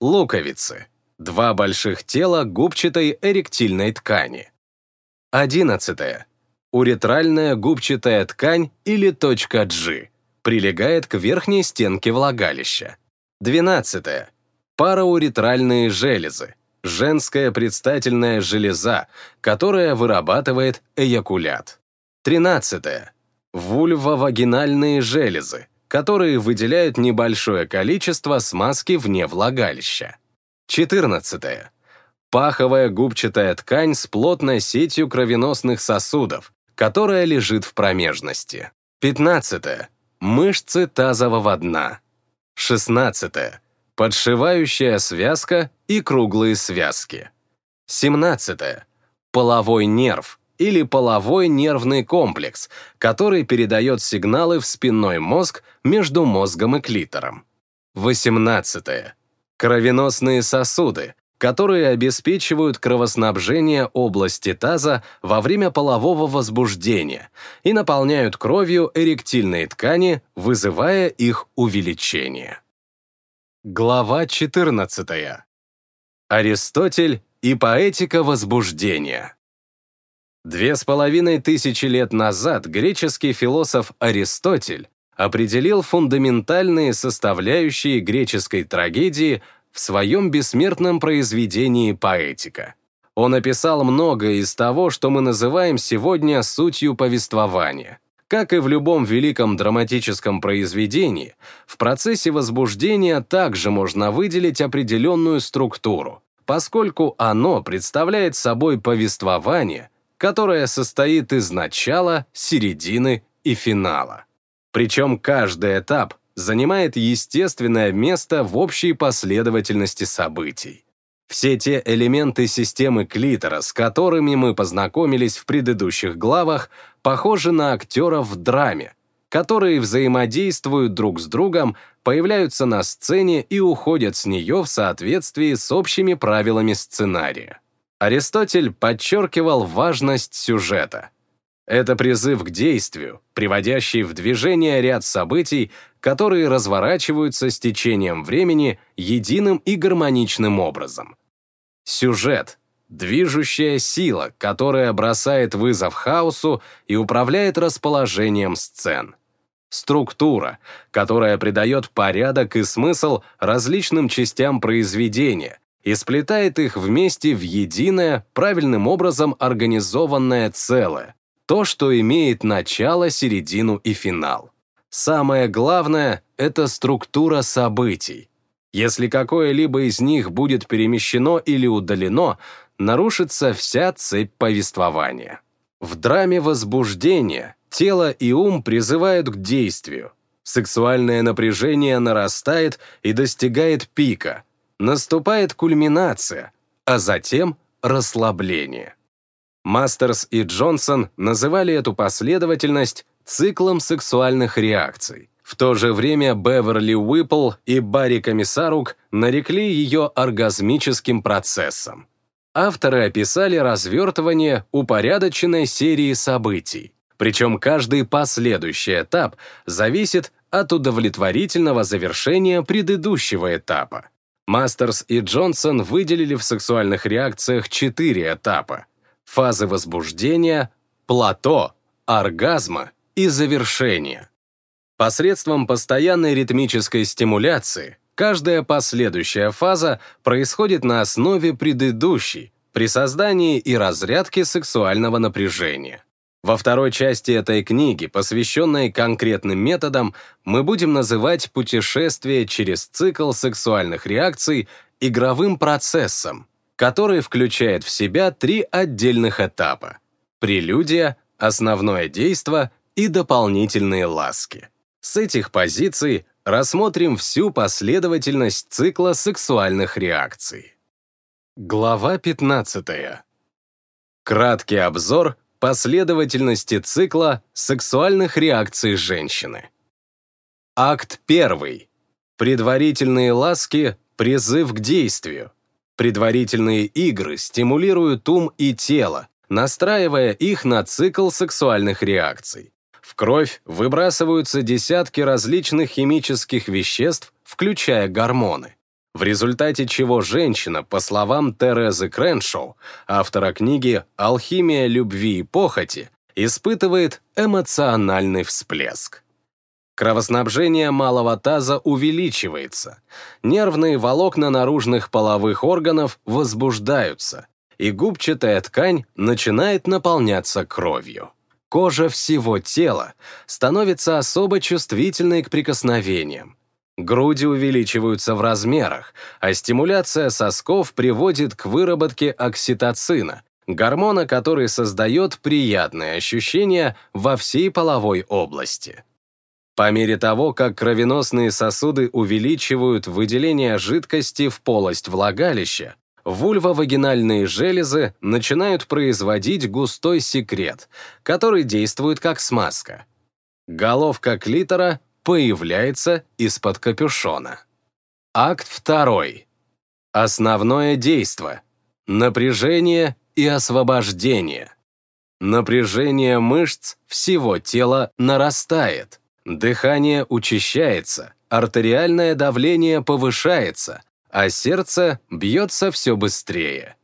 Луковицы Два больших тела губчатой эректильной ткани. Одиннадцатое. Уретральная губчатая ткань или точка G прилегает к верхней стенке влагалища. Двенадцатое. Парауретральные железы. Женская предстательная железа, которая вырабатывает эякулят. Тринадцатое. Вульвовагинальные железы, которые выделяют небольшое количество смазки вне влагалища. 14. Паховая губчатая ткань с плотной сетью кровеносных сосудов, которая лежит в промежности. 15. Мышцы тазового дна. 16. Подшивающая связка и круглые связки. 17. Половой нерв или половой нервный комплекс, который передает сигналы в спинной мозг между мозгом и клитором. 18 Кровеносные сосуды, которые обеспечивают кровоснабжение области таза во время полового возбуждения и наполняют кровью эректильные ткани, вызывая их увеличение. Глава 14. Аристотель и поэтика возбуждения. Две с половиной тысячи лет назад греческий философ Аристотель определил фундаментальные составляющие греческой трагедии в своем бессмертном произведении «Поэтика». Он описал многое из того, что мы называем сегодня сутью повествования. Как и в любом великом драматическом произведении, в процессе возбуждения также можно выделить определенную структуру, поскольку оно представляет собой повествование, которое состоит из начала, середины и финала. Причем каждый этап занимает естественное место в общей последовательности событий. Все те элементы системы клитора, с которыми мы познакомились в предыдущих главах, похожи на актеров в драме, которые взаимодействуют друг с другом, появляются на сцене и уходят с нее в соответствии с общими правилами сценария. Аристотель подчеркивал важность сюжета. Это призыв к действию, приводящий в движение ряд событий, которые разворачиваются с течением времени единым и гармоничным образом. Сюжет — движущая сила, которая бросает вызов хаосу и управляет расположением сцен. Структура, которая придает порядок и смысл различным частям произведения и сплетает их вместе в единое, правильным образом организованное целое, то, что имеет начало, середину и финал. Самое главное — это структура событий. Если какое-либо из них будет перемещено или удалено, нарушится вся цепь повествования. В драме возбуждения тело и ум призывают к действию. Сексуальное напряжение нарастает и достигает пика. Наступает кульминация, а затем расслабление. Мастерс и Джонсон называли эту последовательность циклом сексуальных реакций. В то же время Беверли Уиппл и Барри Комиссарук нарекли ее оргазмическим процессом. авторы описали развертывание упорядоченной серии событий, причем каждый последующий этап зависит от удовлетворительного завершения предыдущего этапа. Мастерс и Джонсон выделили в сексуальных реакциях четыре этапа – фазы возбуждения, плато, оргазма и завершения. Посредством постоянной ритмической стимуляции каждая последующая фаза происходит на основе предыдущей при создании и разрядке сексуального напряжения. Во второй части этой книги, посвященной конкретным методам, мы будем называть путешествие через цикл сексуальных реакций игровым процессом, который включает в себя три отдельных этапа – прелюдия, основное действо и дополнительные ласки. С этих позиций рассмотрим всю последовательность цикла сексуальных реакций. Глава 15. Краткий обзор последовательности цикла сексуальных реакций женщины. Акт 1. Предварительные ласки – призыв к действию. Предварительные игры стимулируют ум и тело, настраивая их на цикл сексуальных реакций. В кровь выбрасываются десятки различных химических веществ, включая гормоны в результате чего женщина, по словам Терезы Креншоу, автора книги «Алхимия любви и похоти», испытывает эмоциональный всплеск. Кровоснабжение малого таза увеличивается, нервные волокна наружных половых органов возбуждаются, и губчатая ткань начинает наполняться кровью. Кожа всего тела становится особо чувствительной к прикосновениям, Груди увеличиваются в размерах, а стимуляция сосков приводит к выработке окситоцина, гормона, который создает приятные ощущения во всей половой области. По мере того, как кровеносные сосуды увеличивают выделение жидкости в полость влагалища, вульвовагинальные железы начинают производить густой секрет, который действует как смазка. Головка клитора появляется из-под капюшона. Акт второй. Основное действо. Напряжение и освобождение. Напряжение мышц всего тела нарастает, дыхание учащается, артериальное давление повышается, а сердце бьется все быстрее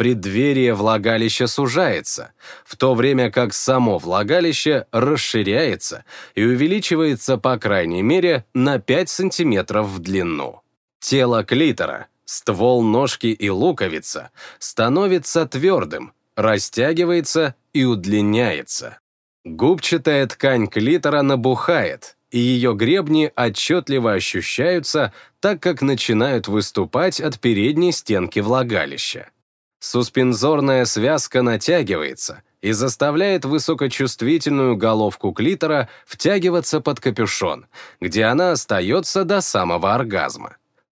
преддверие влагалища сужается, в то время как само влагалище расширяется и увеличивается по крайней мере на 5 см в длину. Тело клитора, ствол ножки и луковица становится твердым, растягивается и удлиняется. Губчатая ткань клитора набухает, и ее гребни отчетливо ощущаются, так как начинают выступать от передней стенки влагалища. Суспензорная связка натягивается и заставляет высокочувствительную головку клитора втягиваться под капюшон, где она остается до самого оргазма.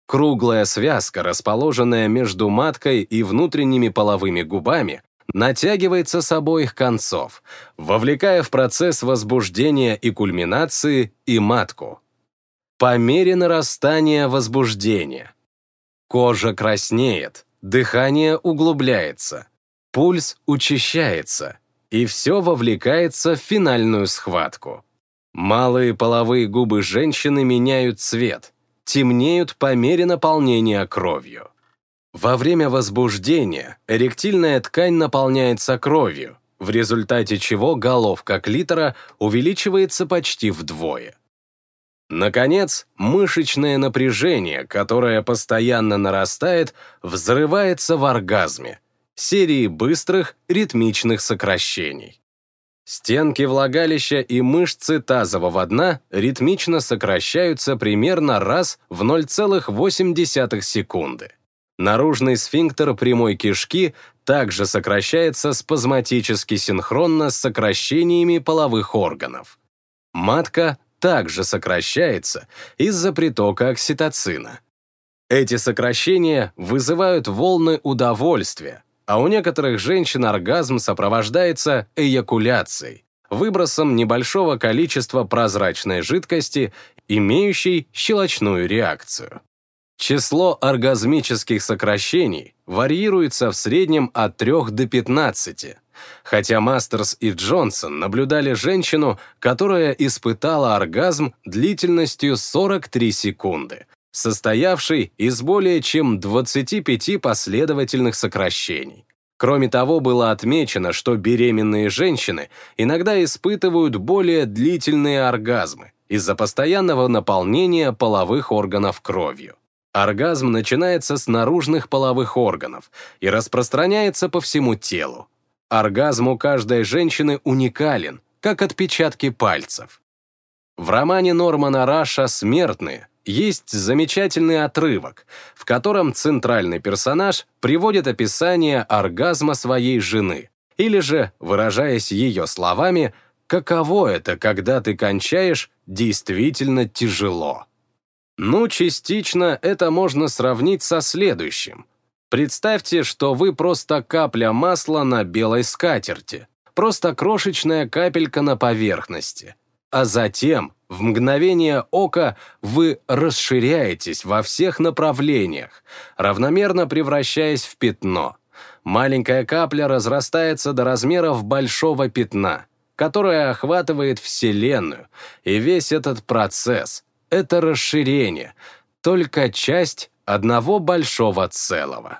Круглая связка, расположенная между маткой и внутренними половыми губами, натягивается с обоих концов, вовлекая в процесс возбуждения и кульминации и матку. По мере нарастания возбуждения кожа краснеет, Дыхание углубляется, пульс учащается, и все вовлекается в финальную схватку. Малые половые губы женщины меняют цвет, темнеют по мере наполнения кровью. Во время возбуждения эректильная ткань наполняется кровью, в результате чего головка клитора увеличивается почти вдвое. Наконец, мышечное напряжение, которое постоянно нарастает, взрывается в оргазме, серии быстрых ритмичных сокращений. Стенки влагалища и мышцы тазового дна ритмично сокращаются примерно раз в 0,8 секунды. Наружный сфинктер прямой кишки также сокращается спазматически синхронно с сокращениями половых органов. Матка также сокращается из-за притока окситоцина. Эти сокращения вызывают волны удовольствия, а у некоторых женщин оргазм сопровождается эякуляцией, выбросом небольшого количества прозрачной жидкости, имеющей щелочную реакцию. Число оргазмических сокращений варьируется в среднем от 3 до 15, хотя Мастерс и Джонсон наблюдали женщину, которая испытала оргазм длительностью 43 секунды, состоявший из более чем 25 последовательных сокращений. Кроме того, было отмечено, что беременные женщины иногда испытывают более длительные оргазмы из-за постоянного наполнения половых органов кровью. Оргазм начинается с наружных половых органов и распространяется по всему телу. Оргазм у каждой женщины уникален, как отпечатки пальцев. В романе Нормана Раша «Смертные» есть замечательный отрывок, в котором центральный персонаж приводит описание оргазма своей жены, или же, выражаясь ее словами, каково это, когда ты кончаешь действительно тяжело. Ну, частично это можно сравнить со следующим. Представьте, что вы просто капля масла на белой скатерти, просто крошечная капелька на поверхности. А затем, в мгновение ока, вы расширяетесь во всех направлениях, равномерно превращаясь в пятно. Маленькая капля разрастается до размеров большого пятна, которое охватывает Вселенную, и весь этот процесс — это расширение, только часть одного большого целого.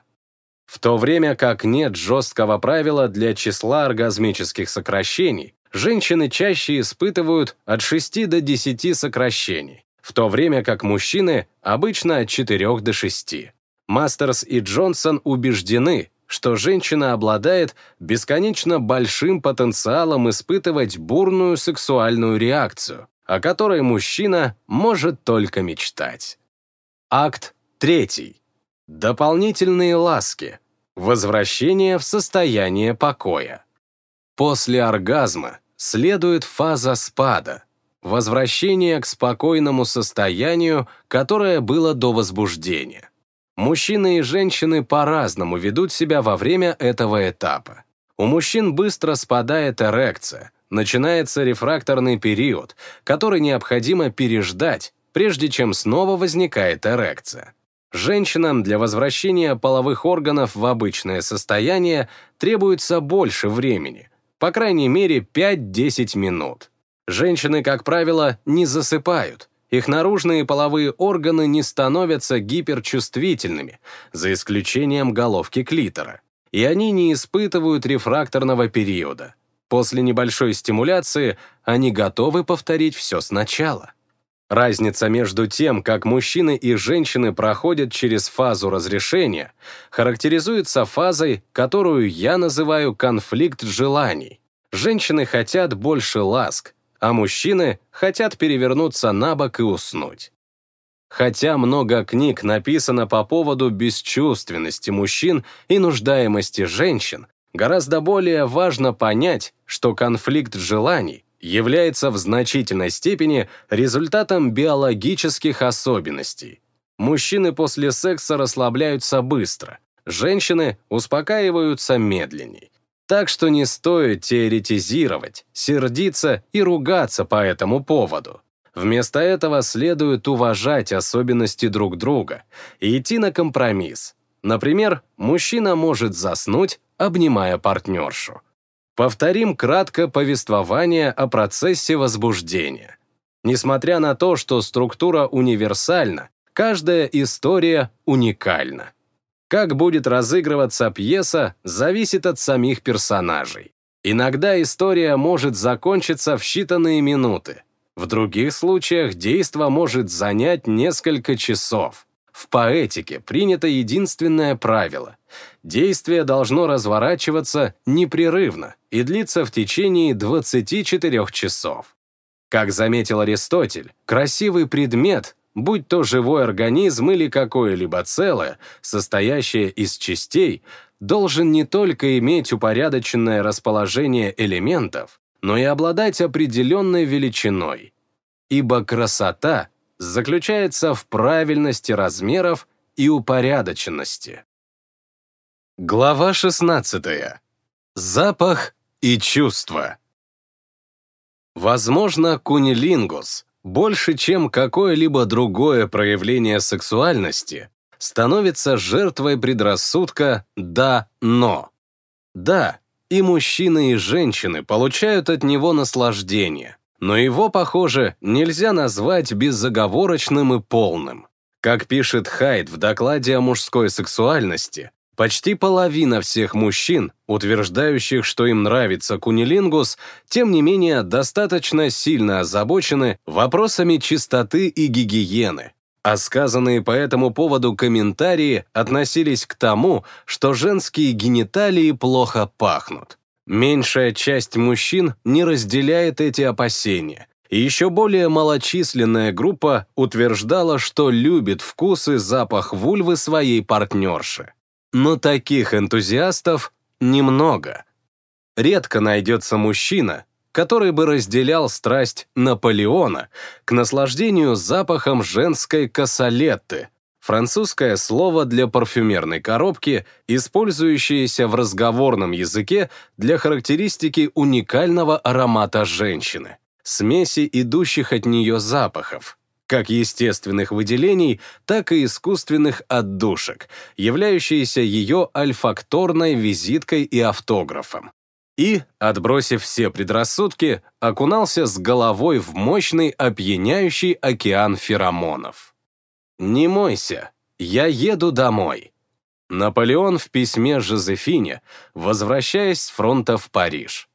В то время как нет жесткого правила для числа оргазмических сокращений, женщины чаще испытывают от 6 до 10 сокращений, в то время как мужчины обычно от 4 до 6. Мастерс и Джонсон убеждены, что женщина обладает бесконечно большим потенциалом испытывать бурную сексуальную реакцию, о которой мужчина может только мечтать. Акт третий. Дополнительные ласки. Возвращение в состояние покоя. После оргазма следует фаза спада, возвращение к спокойному состоянию, которое было до возбуждения. Мужчины и женщины по-разному ведут себя во время этого этапа. У мужчин быстро спадает эрекция, начинается рефракторный период, который необходимо переждать, прежде чем снова возникает эрекция. Женщинам для возвращения половых органов в обычное состояние требуется больше времени, по крайней мере 5-10 минут. Женщины, как правило, не засыпают, их наружные половые органы не становятся гиперчувствительными, за исключением головки клитора, и они не испытывают рефракторного периода. После небольшой стимуляции они готовы повторить все сначала. Разница между тем, как мужчины и женщины проходят через фазу разрешения, характеризуется фазой, которую я называю конфликт желаний. Женщины хотят больше ласк, а мужчины хотят перевернуться на бок и уснуть. Хотя много книг написано по поводу бесчувственности мужчин и нуждаемости женщин, Гораздо более важно понять, что конфликт желаний является в значительной степени результатом биологических особенностей. Мужчины после секса расслабляются быстро, женщины успокаиваются медленней. Так что не стоит теоретизировать, сердиться и ругаться по этому поводу. Вместо этого следует уважать особенности друг друга и идти на компромисс. Например, мужчина может заснуть, обнимая партнершу. Повторим кратко повествование о процессе возбуждения. Несмотря на то, что структура универсальна, каждая история уникальна. Как будет разыгрываться пьеса, зависит от самих персонажей. Иногда история может закончиться в считанные минуты. В других случаях действо может занять несколько часов. В поэтике принято единственное правило. Действие должно разворачиваться непрерывно и длиться в течение 24 часов. Как заметил Аристотель, красивый предмет, будь то живой организм или какое-либо целое, состоящее из частей, должен не только иметь упорядоченное расположение элементов, но и обладать определенной величиной. Ибо красота заключается в правильности размеров и упорядоченности. Глава 16. Запах и чувства. Возможно, кунилингус больше, чем какое-либо другое проявление сексуальности, становится жертвой предрассудка «да-но». Да, и мужчины, и женщины получают от него наслаждение, но его, похоже, нельзя назвать безоговорочным и полным. Как пишет Хайд в докладе о мужской сексуальности, почти половина всех мужчин, утверждающих, что им нравится кунилингус, тем не менее достаточно сильно озабочены вопросами чистоты и гигиены, а сказанные по этому поводу комментарии относились к тому, что женские гениталии плохо пахнут. Меньшая часть мужчин не разделяет эти опасения, и еще более малочисленная группа утверждала, что любит вкус и запах вульвы своей партнерши. Но таких энтузиастов немного. Редко найдется мужчина, который бы разделял страсть Наполеона к наслаждению запахом женской косолетты, французское слово для парфюмерной коробки, использующееся в разговорном языке для характеристики уникального аромата женщины, смеси идущих от нее запахов, как естественных выделений, так и искусственных отдушек, являющиеся ее альфакторной визиткой и автографом и, отбросив все предрассудки, окунался с головой в мощный опьяняющий океан феромонов. «Не мойся, я еду домой». Наполеон в письме Жозефине, возвращаясь с фронта в Париж.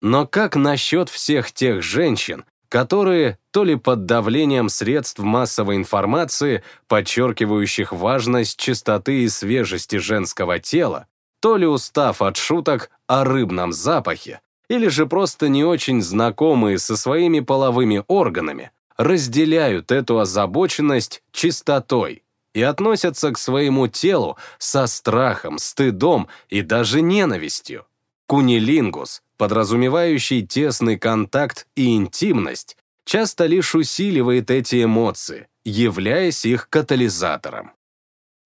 Но как насчет всех тех женщин, которые, то ли под давлением средств массовой информации, подчеркивающих важность чистоты и свежести женского тела, то ли устав от шуток о рыбном запахе, или же просто не очень знакомые со своими половыми органами, разделяют эту озабоченность чистотой и относятся к своему телу со страхом, стыдом и даже ненавистью. Кунилингус, подразумевающий тесный контакт и интимность, часто лишь усиливает эти эмоции, являясь их катализатором.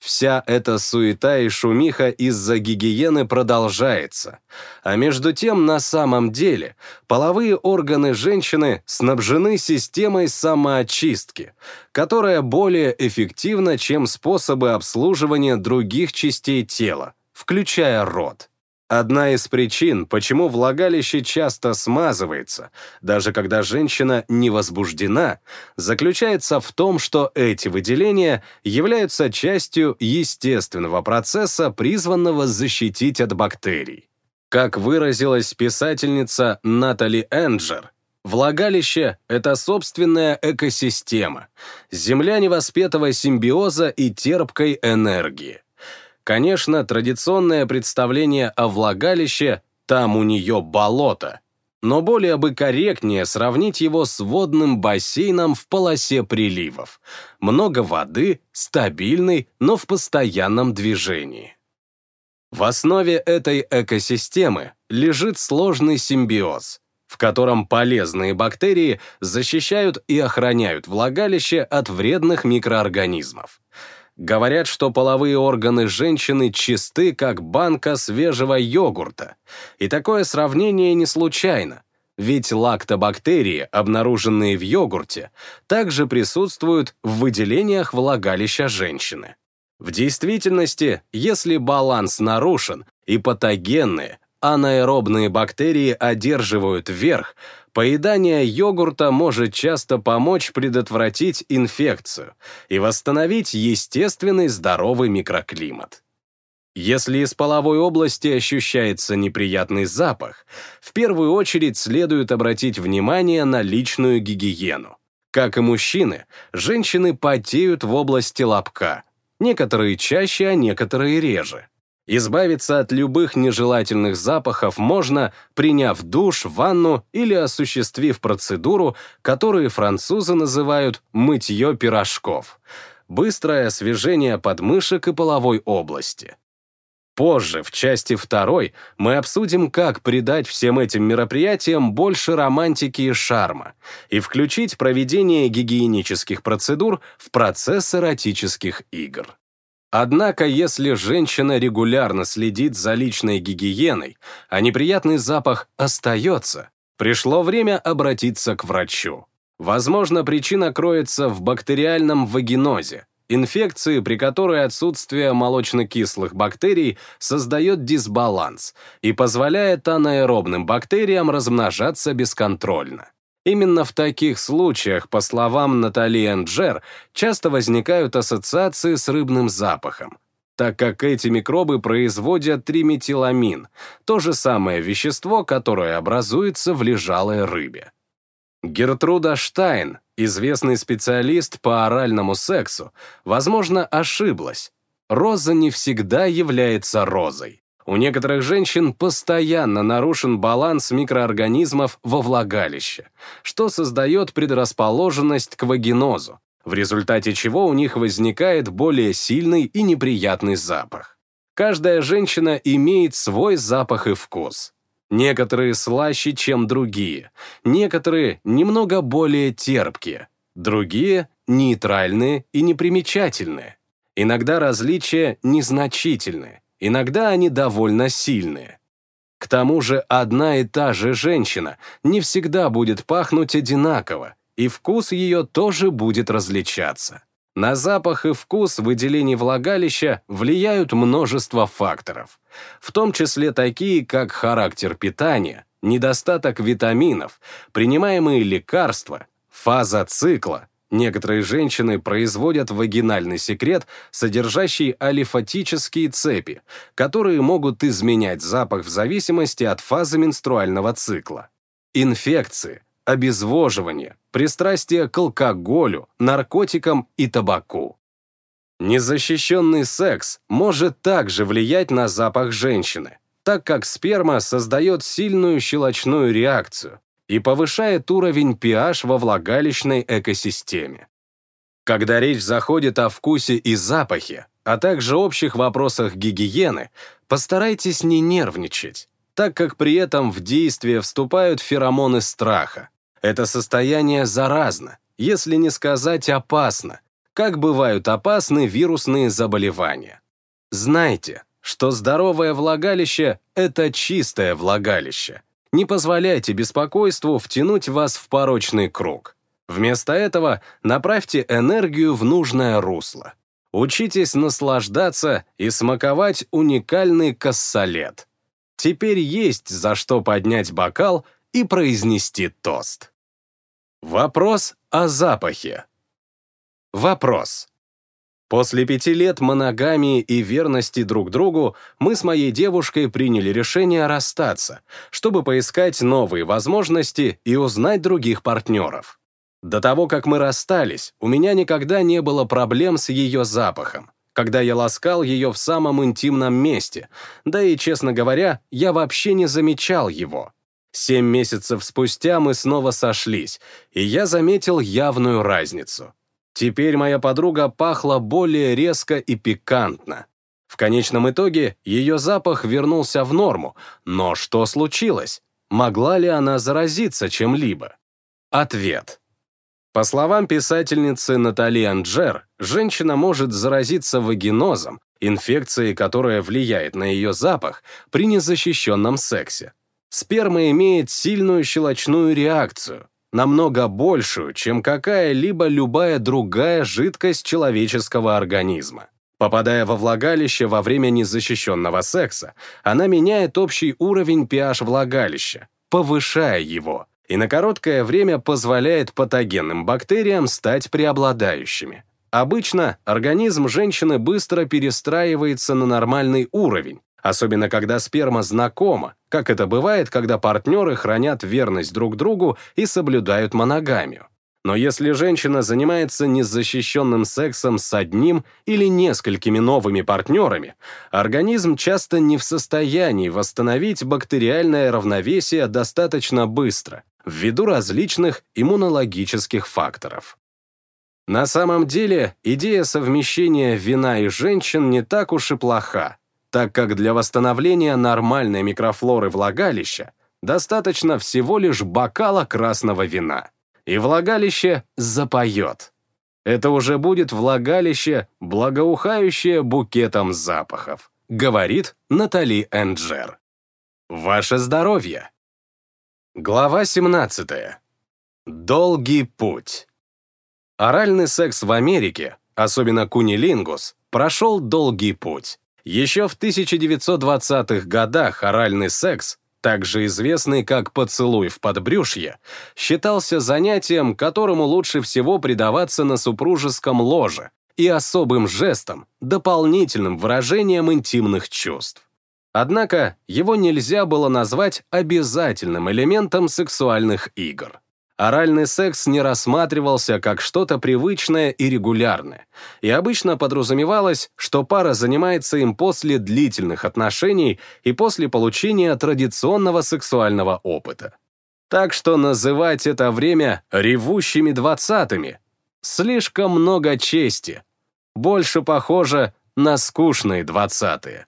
Вся эта суета и шумиха из-за гигиены продолжается. А между тем, на самом деле, половые органы женщины снабжены системой самоочистки, которая более эффективна, чем способы обслуживания других частей тела, включая рот. Одна из причин, почему влагалище часто смазывается, даже когда женщина не возбуждена, заключается в том, что эти выделения являются частью естественного процесса, призванного защитить от бактерий. Как выразилась писательница Натали Энджер, Влагалище — это собственная экосистема, земля невоспетого симбиоза и терпкой энергии. Конечно, традиционное представление о влагалище «там у нее болото», но более бы корректнее сравнить его с водным бассейном в полосе приливов. Много воды, стабильный, но в постоянном движении. В основе этой экосистемы лежит сложный симбиоз, в котором полезные бактерии защищают и охраняют влагалище от вредных микроорганизмов. Говорят, что половые органы женщины чисты, как банка свежего йогурта. И такое сравнение не случайно. Ведь лактобактерии, обнаруженные в йогурте, также присутствуют в выделениях влагалища женщины. В действительности, если баланс нарушен и патогенные, анаэробные бактерии одерживают верх, Поедание йогурта может часто помочь предотвратить инфекцию и восстановить естественный здоровый микроклимат. Если из половой области ощущается неприятный запах, в первую очередь следует обратить внимание на личную гигиену. Как и мужчины, женщины потеют в области лобка, некоторые чаще, а некоторые реже. Избавиться от любых нежелательных запахов можно, приняв душ, ванну или осуществив процедуру, которую французы называют «мытье пирожков» — быстрое освежение подмышек и половой области. Позже, в части второй, мы обсудим, как придать всем этим мероприятиям больше романтики и шарма и включить проведение гигиенических процедур в процесс эротических игр. Однако, если женщина регулярно следит за личной гигиеной, а неприятный запах остается, пришло время обратиться к врачу. Возможно, причина кроется в бактериальном вагинозе, инфекции, при которой отсутствие молочно-кислых бактерий создает дисбаланс и позволяет анаэробным бактериям размножаться бесконтрольно. Именно в таких случаях, по словам Натали Энджер, часто возникают ассоциации с рыбным запахом, так как эти микробы производят триметиламин, то же самое вещество, которое образуется в лежалой рыбе. Гертруда Штайн, известный специалист по оральному сексу, возможно, ошиблась. Роза не всегда является розой. У некоторых женщин постоянно нарушен баланс микроорганизмов во влагалище, что создает предрасположенность к вагинозу, в результате чего у них возникает более сильный и неприятный запах. Каждая женщина имеет свой запах и вкус. Некоторые слаще, чем другие, некоторые немного более терпкие, другие нейтральные и непримечательные. Иногда различия незначительные, Иногда они довольно сильные. К тому же одна и та же женщина не всегда будет пахнуть одинаково, и вкус ее тоже будет различаться. На запах и вкус выделений влагалища влияют множество факторов, в том числе такие, как характер питания, недостаток витаминов, принимаемые лекарства, фаза цикла, Некоторые женщины производят вагинальный секрет, содержащий алифатические цепи, которые могут изменять запах в зависимости от фазы менструального цикла. Инфекции, обезвоживание, пристрастие к алкоголю, наркотикам и табаку. Незащищенный секс может также влиять на запах женщины, так как сперма создает сильную щелочную реакцию, и повышает уровень pH во влагалищной экосистеме. Когда речь заходит о вкусе и запахе, а также общих вопросах гигиены, постарайтесь не нервничать, так как при этом в действие вступают феромоны страха. Это состояние заразно, если не сказать опасно, как бывают опасны вирусные заболевания. Знайте, что здоровое влагалище — это чистое влагалище — не позволяйте беспокойству втянуть вас в порочный круг. Вместо этого направьте энергию в нужное русло. Учитесь наслаждаться и смаковать уникальный кассалет. Теперь есть за что поднять бокал и произнести тост. Вопрос о запахе. Вопрос. После пяти лет моногамии и верности друг другу мы с моей девушкой приняли решение расстаться, чтобы поискать новые возможности и узнать других партнеров. До того, как мы расстались, у меня никогда не было проблем с ее запахом, когда я ласкал ее в самом интимном месте, да и, честно говоря, я вообще не замечал его. Семь месяцев спустя мы снова сошлись, и я заметил явную разницу. Теперь моя подруга пахла более резко и пикантно. В конечном итоге ее запах вернулся в норму, но что случилось? Могла ли она заразиться чем-либо? Ответ. По словам писательницы Натали Анджер, женщина может заразиться вагинозом, инфекцией, которая влияет на ее запах, при незащищенном сексе. Сперма имеет сильную щелочную реакцию, намного большую, чем какая-либо любая другая жидкость человеческого организма. Попадая во влагалище во время незащищенного секса, она меняет общий уровень pH влагалища, повышая его, и на короткое время позволяет патогенным бактериям стать преобладающими. Обычно организм женщины быстро перестраивается на нормальный уровень, особенно когда сперма знакома, как это бывает, когда партнеры хранят верность друг другу и соблюдают моногамию. Но если женщина занимается незащищенным сексом с одним или несколькими новыми партнерами, организм часто не в состоянии восстановить бактериальное равновесие достаточно быстро, ввиду различных иммунологических факторов. На самом деле, идея совмещения вина и женщин не так уж и плоха, так как для восстановления нормальной микрофлоры влагалища достаточно всего лишь бокала красного вина. И влагалище запоет. Это уже будет влагалище, благоухающее букетом запахов, говорит Натали Энджер. Ваше здоровье! Глава 17. Долгий путь. Оральный секс в Америке особенно кунилингус, прошел долгий путь. Еще в 1920-х годах оральный секс, также известный как поцелуй в подбрюшье, считался занятием, которому лучше всего предаваться на супружеском ложе и особым жестом, дополнительным выражением интимных чувств. Однако его нельзя было назвать обязательным элементом сексуальных игр. Оральный секс не рассматривался как что-то привычное и регулярное, и обычно подразумевалось, что пара занимается им после длительных отношений и после получения традиционного сексуального опыта. Так что называть это время «ревущими двадцатыми» слишком много чести, больше похоже на скучные двадцатые.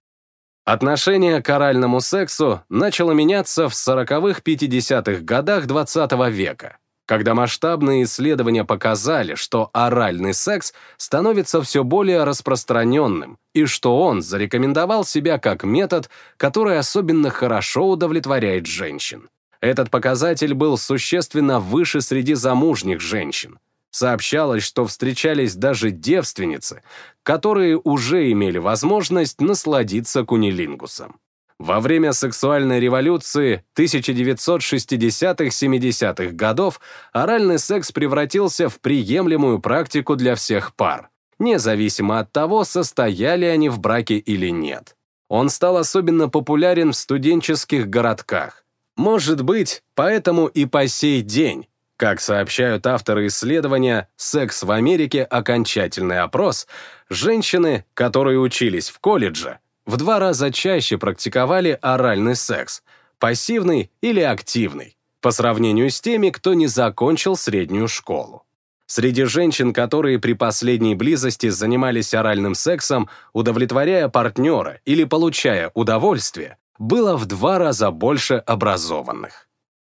Отношение к оральному сексу начало меняться в 40-х-50-х годах 20 -го века, когда масштабные исследования показали, что оральный секс становится все более распространенным и что он зарекомендовал себя как метод, который особенно хорошо удовлетворяет женщин. Этот показатель был существенно выше среди замужних женщин, Сообщалось, что встречались даже девственницы, которые уже имели возможность насладиться кунилингусом. Во время сексуальной революции 1960-70-х годов оральный секс превратился в приемлемую практику для всех пар, независимо от того, состояли они в браке или нет. Он стал особенно популярен в студенческих городках. Может быть, поэтому и по сей день как сообщают авторы исследования «Секс в Америке. Окончательный опрос», женщины, которые учились в колледже, в два раза чаще практиковали оральный секс, пассивный или активный, по сравнению с теми, кто не закончил среднюю школу. Среди женщин, которые при последней близости занимались оральным сексом, удовлетворяя партнера или получая удовольствие, было в два раза больше образованных.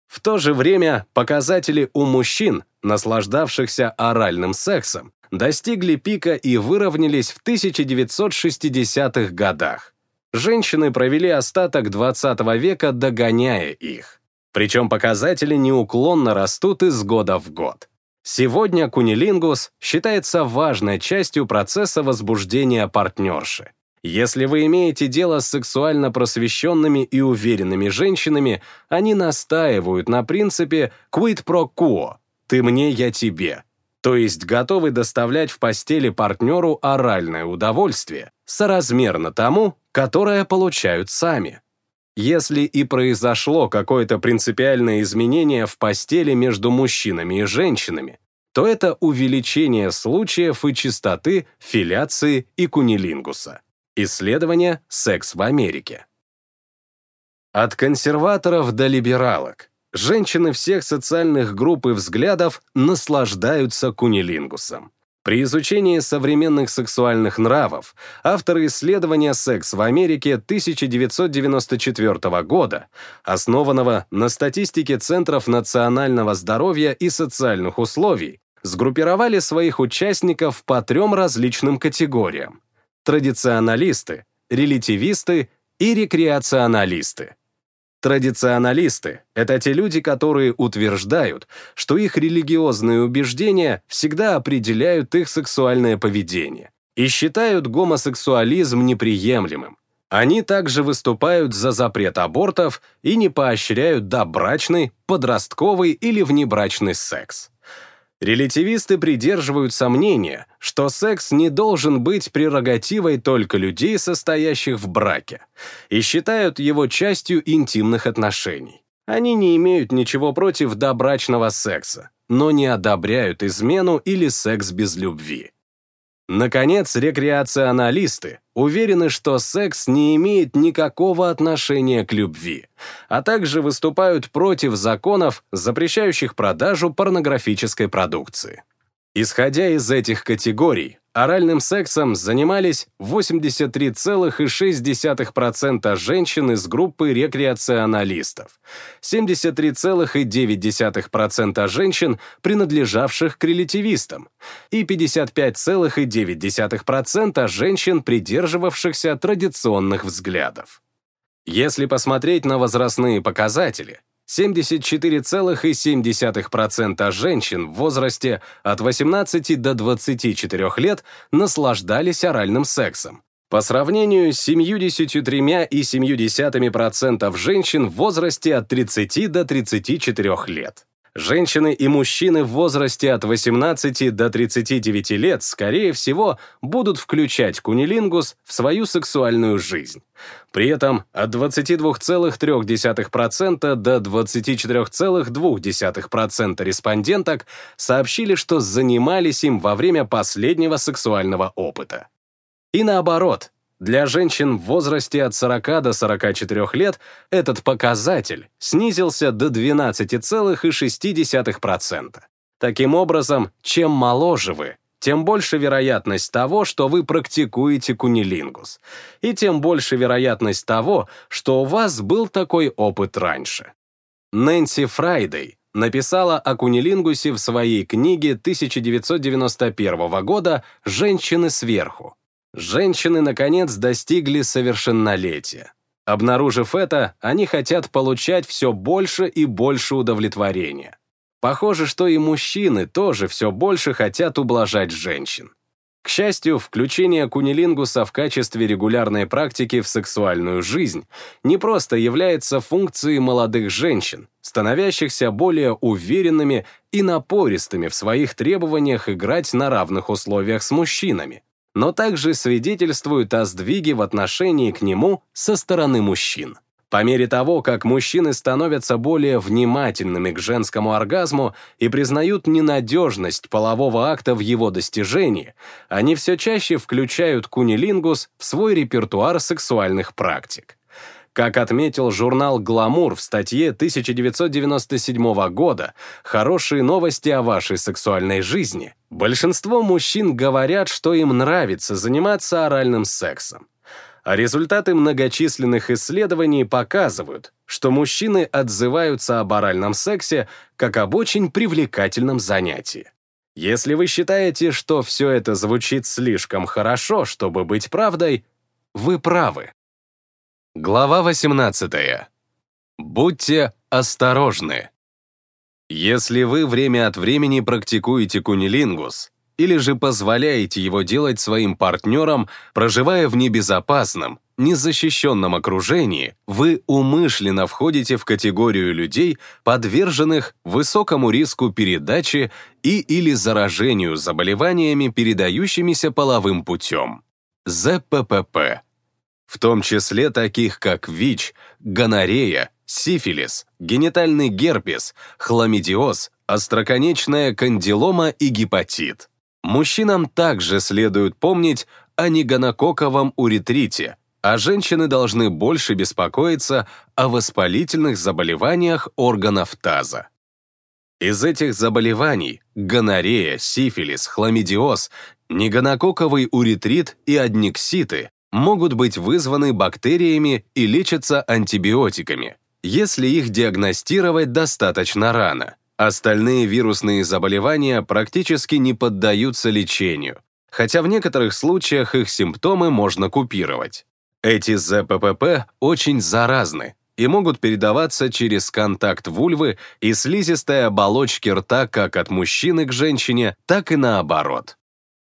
В то же время показатели у мужчин, наслаждавшихся оральным сексом, достигли пика и выровнялись в 1960-х годах. Женщины провели остаток 20 века, догоняя их. Причем показатели неуклонно растут из года в год. Сегодня кунилингус считается важной частью процесса возбуждения партнерши. Если вы имеете дело с сексуально просвещенными и уверенными женщинами, они настаивают на принципе «quid pro quo» — «ты мне, я тебе», то есть готовы доставлять в постели партнеру оральное удовольствие, соразмерно тому, которое получают сами. Если и произошло какое-то принципиальное изменение в постели между мужчинами и женщинами, то это увеличение случаев и частоты филяции и кунилингуса. Исследование «Секс в Америке». От консерваторов до либералок. Женщины всех социальных групп и взглядов наслаждаются кунилингусом. При изучении современных сексуальных нравов авторы исследования «Секс в Америке» 1994 года, основанного на статистике Центров национального здоровья и социальных условий, сгруппировали своих участников по трем различным категориям традиционалисты, релятивисты и рекреационалисты. Традиционалисты — это те люди, которые утверждают, что их религиозные убеждения всегда определяют их сексуальное поведение и считают гомосексуализм неприемлемым. Они также выступают за запрет абортов и не поощряют добрачный, подростковый или внебрачный секс. Релятивисты придерживаются мнения, что секс не должен быть прерогативой только людей, состоящих в браке, и считают его частью интимных отношений. Они не имеют ничего против добрачного секса, но не одобряют измену или секс без любви. Наконец, рекреационалисты уверены, что секс не имеет никакого отношения к любви, а также выступают против законов, запрещающих продажу порнографической продукции. Исходя из этих категорий, оральным сексом занимались 83,6% женщин из группы рекреационалистов, 73,9% женщин, принадлежавших к релятивистам, и 55,9% женщин, придерживавшихся традиционных взглядов. Если посмотреть на возрастные показатели, 74,7% женщин в возрасте от 18 до 24 лет наслаждались оральным сексом, по сравнению с 73,7% женщин в возрасте от 30 до 34 лет. Женщины и мужчины в возрасте от 18 до 39 лет, скорее всего, будут включать кунилингус в свою сексуальную жизнь. При этом от 22,3% до 24,2% респонденток сообщили, что занимались им во время последнего сексуального опыта. И наоборот, для женщин в возрасте от 40 до 44 лет этот показатель снизился до 12,6%. Таким образом, чем моложе вы, тем больше вероятность того, что вы практикуете куннилингус, и тем больше вероятность того, что у вас был такой опыт раньше. Нэнси Фрайдей написала о куннилингусе в своей книге 1991 года «Женщины сверху», Женщины, наконец, достигли совершеннолетия. Обнаружив это, они хотят получать все больше и больше удовлетворения. Похоже, что и мужчины тоже все больше хотят ублажать женщин. К счастью, включение кунилингуса в качестве регулярной практики в сексуальную жизнь не просто является функцией молодых женщин, становящихся более уверенными и напористыми в своих требованиях играть на равных условиях с мужчинами но также свидетельствуют о сдвиге в отношении к нему со стороны мужчин. По мере того, как мужчины становятся более внимательными к женскому оргазму и признают ненадежность полового акта в его достижении, они все чаще включают кунилингус в свой репертуар сексуальных практик. Как отметил журнал «Гламур» в статье 1997 года «Хорошие новости о вашей сексуальной жизни», большинство мужчин говорят, что им нравится заниматься оральным сексом. А результаты многочисленных исследований показывают, что мужчины отзываются об оральном сексе как об очень привлекательном занятии. Если вы считаете, что все это звучит слишком хорошо, чтобы быть правдой, вы правы. Глава 18. Будьте осторожны. Если вы время от времени практикуете кунилингус или же позволяете его делать своим партнерам, проживая в небезопасном, незащищенном окружении, вы умышленно входите в категорию людей, подверженных высокому риску передачи и или заражению заболеваниями, передающимися половым путем. ЗППП в том числе таких как ВИЧ, гонорея, сифилис, генитальный герпес, хламидиоз, остроконечная кандилома и гепатит. Мужчинам также следует помнить о негонококковом уретрите, а женщины должны больше беспокоиться о воспалительных заболеваниях органов таза. Из этих заболеваний гонорея, сифилис, хламидиоз, негонококковый уретрит и адникситы могут быть вызваны бактериями и лечатся антибиотиками, если их диагностировать достаточно рано. Остальные вирусные заболевания практически не поддаются лечению, хотя в некоторых случаях их симптомы можно купировать. Эти ЗППП очень заразны и могут передаваться через контакт вульвы и слизистой оболочки рта как от мужчины к женщине, так и наоборот.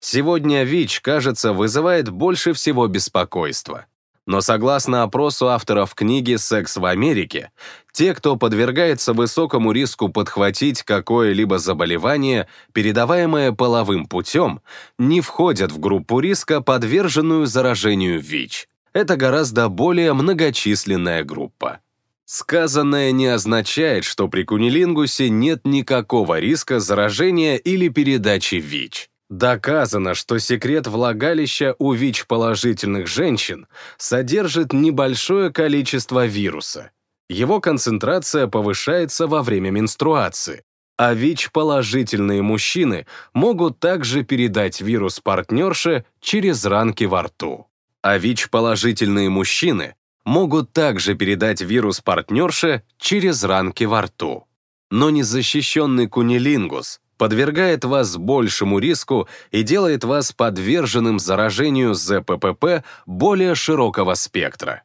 Сегодня ВИЧ, кажется, вызывает больше всего беспокойства. Но согласно опросу авторов книги «Секс в Америке», те, кто подвергается высокому риску подхватить какое-либо заболевание, передаваемое половым путем, не входят в группу риска, подверженную заражению ВИЧ. Это гораздо более многочисленная группа. Сказанное не означает, что при кунилингусе нет никакого риска заражения или передачи ВИЧ. Доказано, что секрет влагалища у ВИЧ-положительных женщин содержит небольшое количество вируса. Его концентрация повышается во время менструации, а ВИЧ-положительные мужчины могут также передать вирус партнерше через ранки во рту. А ВИЧ-положительные мужчины могут также передать вирус партнерше через ранки во рту. Но незащищенный кунилингус подвергает вас большему риску и делает вас подверженным заражению ЗППП более широкого спектра.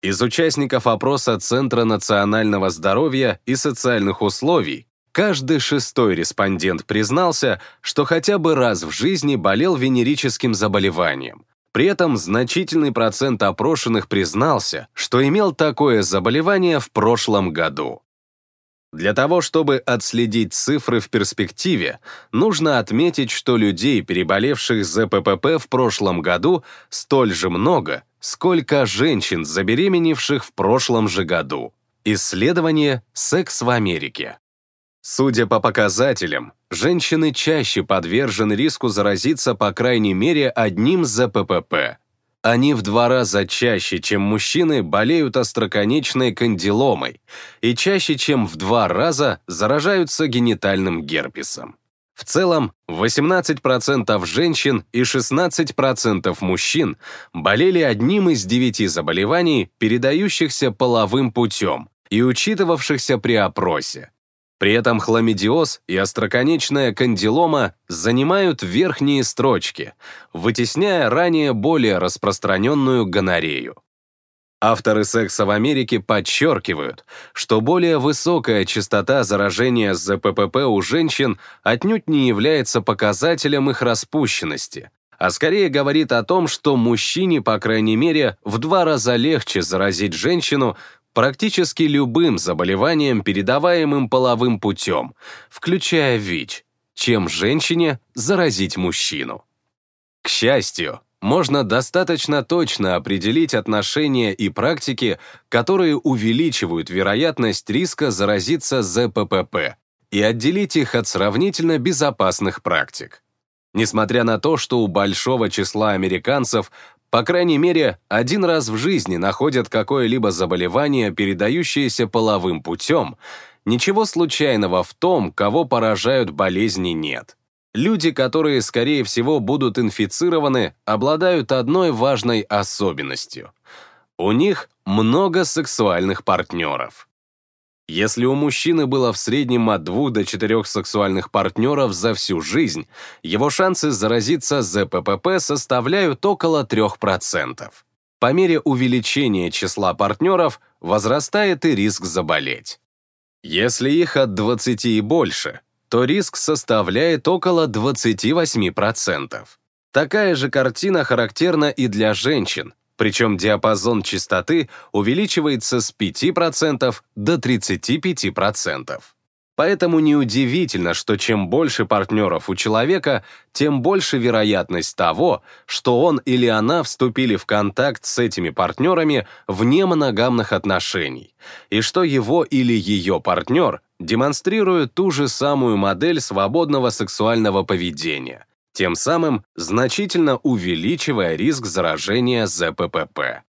Из участников опроса Центра национального здоровья и социальных условий каждый шестой респондент признался, что хотя бы раз в жизни болел венерическим заболеванием. При этом значительный процент опрошенных признался, что имел такое заболевание в прошлом году. Для того, чтобы отследить цифры в перспективе, нужно отметить, что людей, переболевших ЗППП в прошлом году, столь же много, сколько женщин, забеременевших в прошлом же году. Исследование «Секс в Америке». Судя по показателям, женщины чаще подвержены риску заразиться по крайней мере одним ЗППП. Они в два раза чаще, чем мужчины, болеют остроконечной кандиломой и чаще, чем в два раза заражаются генитальным герпесом. В целом, 18% женщин и 16% мужчин болели одним из девяти заболеваний, передающихся половым путем и учитывавшихся при опросе. При этом хламидиоз и остроконечная кандилома занимают верхние строчки, вытесняя ранее более распространенную гонорею. Авторы секса в Америке подчеркивают, что более высокая частота заражения ЗППП у женщин отнюдь не является показателем их распущенности, а скорее говорит о том, что мужчине, по крайней мере, в два раза легче заразить женщину практически любым заболеванием, передаваемым половым путем, включая ВИЧ, чем женщине заразить мужчину. К счастью, можно достаточно точно определить отношения и практики, которые увеличивают вероятность риска заразиться ЗППП, и отделить их от сравнительно безопасных практик. Несмотря на то, что у большого числа американцев по крайней мере, один раз в жизни находят какое-либо заболевание, передающееся половым путем, ничего случайного в том, кого поражают болезни, нет. Люди, которые, скорее всего, будут инфицированы, обладают одной важной особенностью. У них много сексуальных партнеров. Если у мужчины было в среднем от двух до четырех сексуальных партнеров за всю жизнь, его шансы заразиться ЗППП составляют около 3%. По мере увеличения числа партнеров возрастает и риск заболеть. Если их от 20 и больше, то риск составляет около 28%. Такая же картина характерна и для женщин, причем диапазон частоты увеличивается с 5% до 35%. Поэтому неудивительно, что чем больше партнеров у человека, тем больше вероятность того, что он или она вступили в контакт с этими партнерами вне моногамных отношений, и что его или ее партнер демонстрирует ту же самую модель свободного сексуального поведения, тем самым значительно увеличивая риск заражения ЗППП.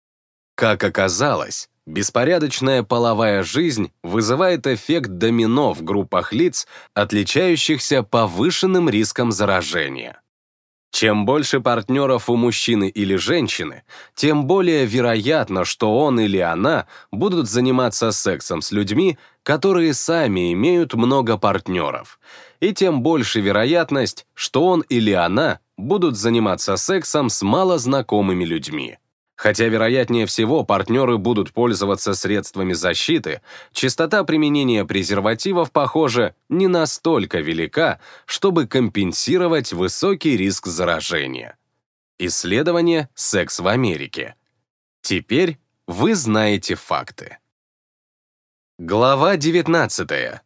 Как оказалось, Беспорядочная половая жизнь вызывает эффект домино в группах лиц, отличающихся повышенным риском заражения. Чем больше партнеров у мужчины или женщины, тем более вероятно, что он или она будут заниматься сексом с людьми, которые сами имеют много партнеров, и тем больше вероятность, что он или она будут заниматься сексом с малознакомыми людьми. Хотя, вероятнее всего, партнеры будут пользоваться средствами защиты, частота применения презервативов, похоже, не настолько велика, чтобы компенсировать высокий риск заражения. Исследование «Секс в Америке». Теперь вы знаете факты. Глава 19.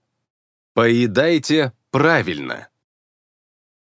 Поедайте правильно.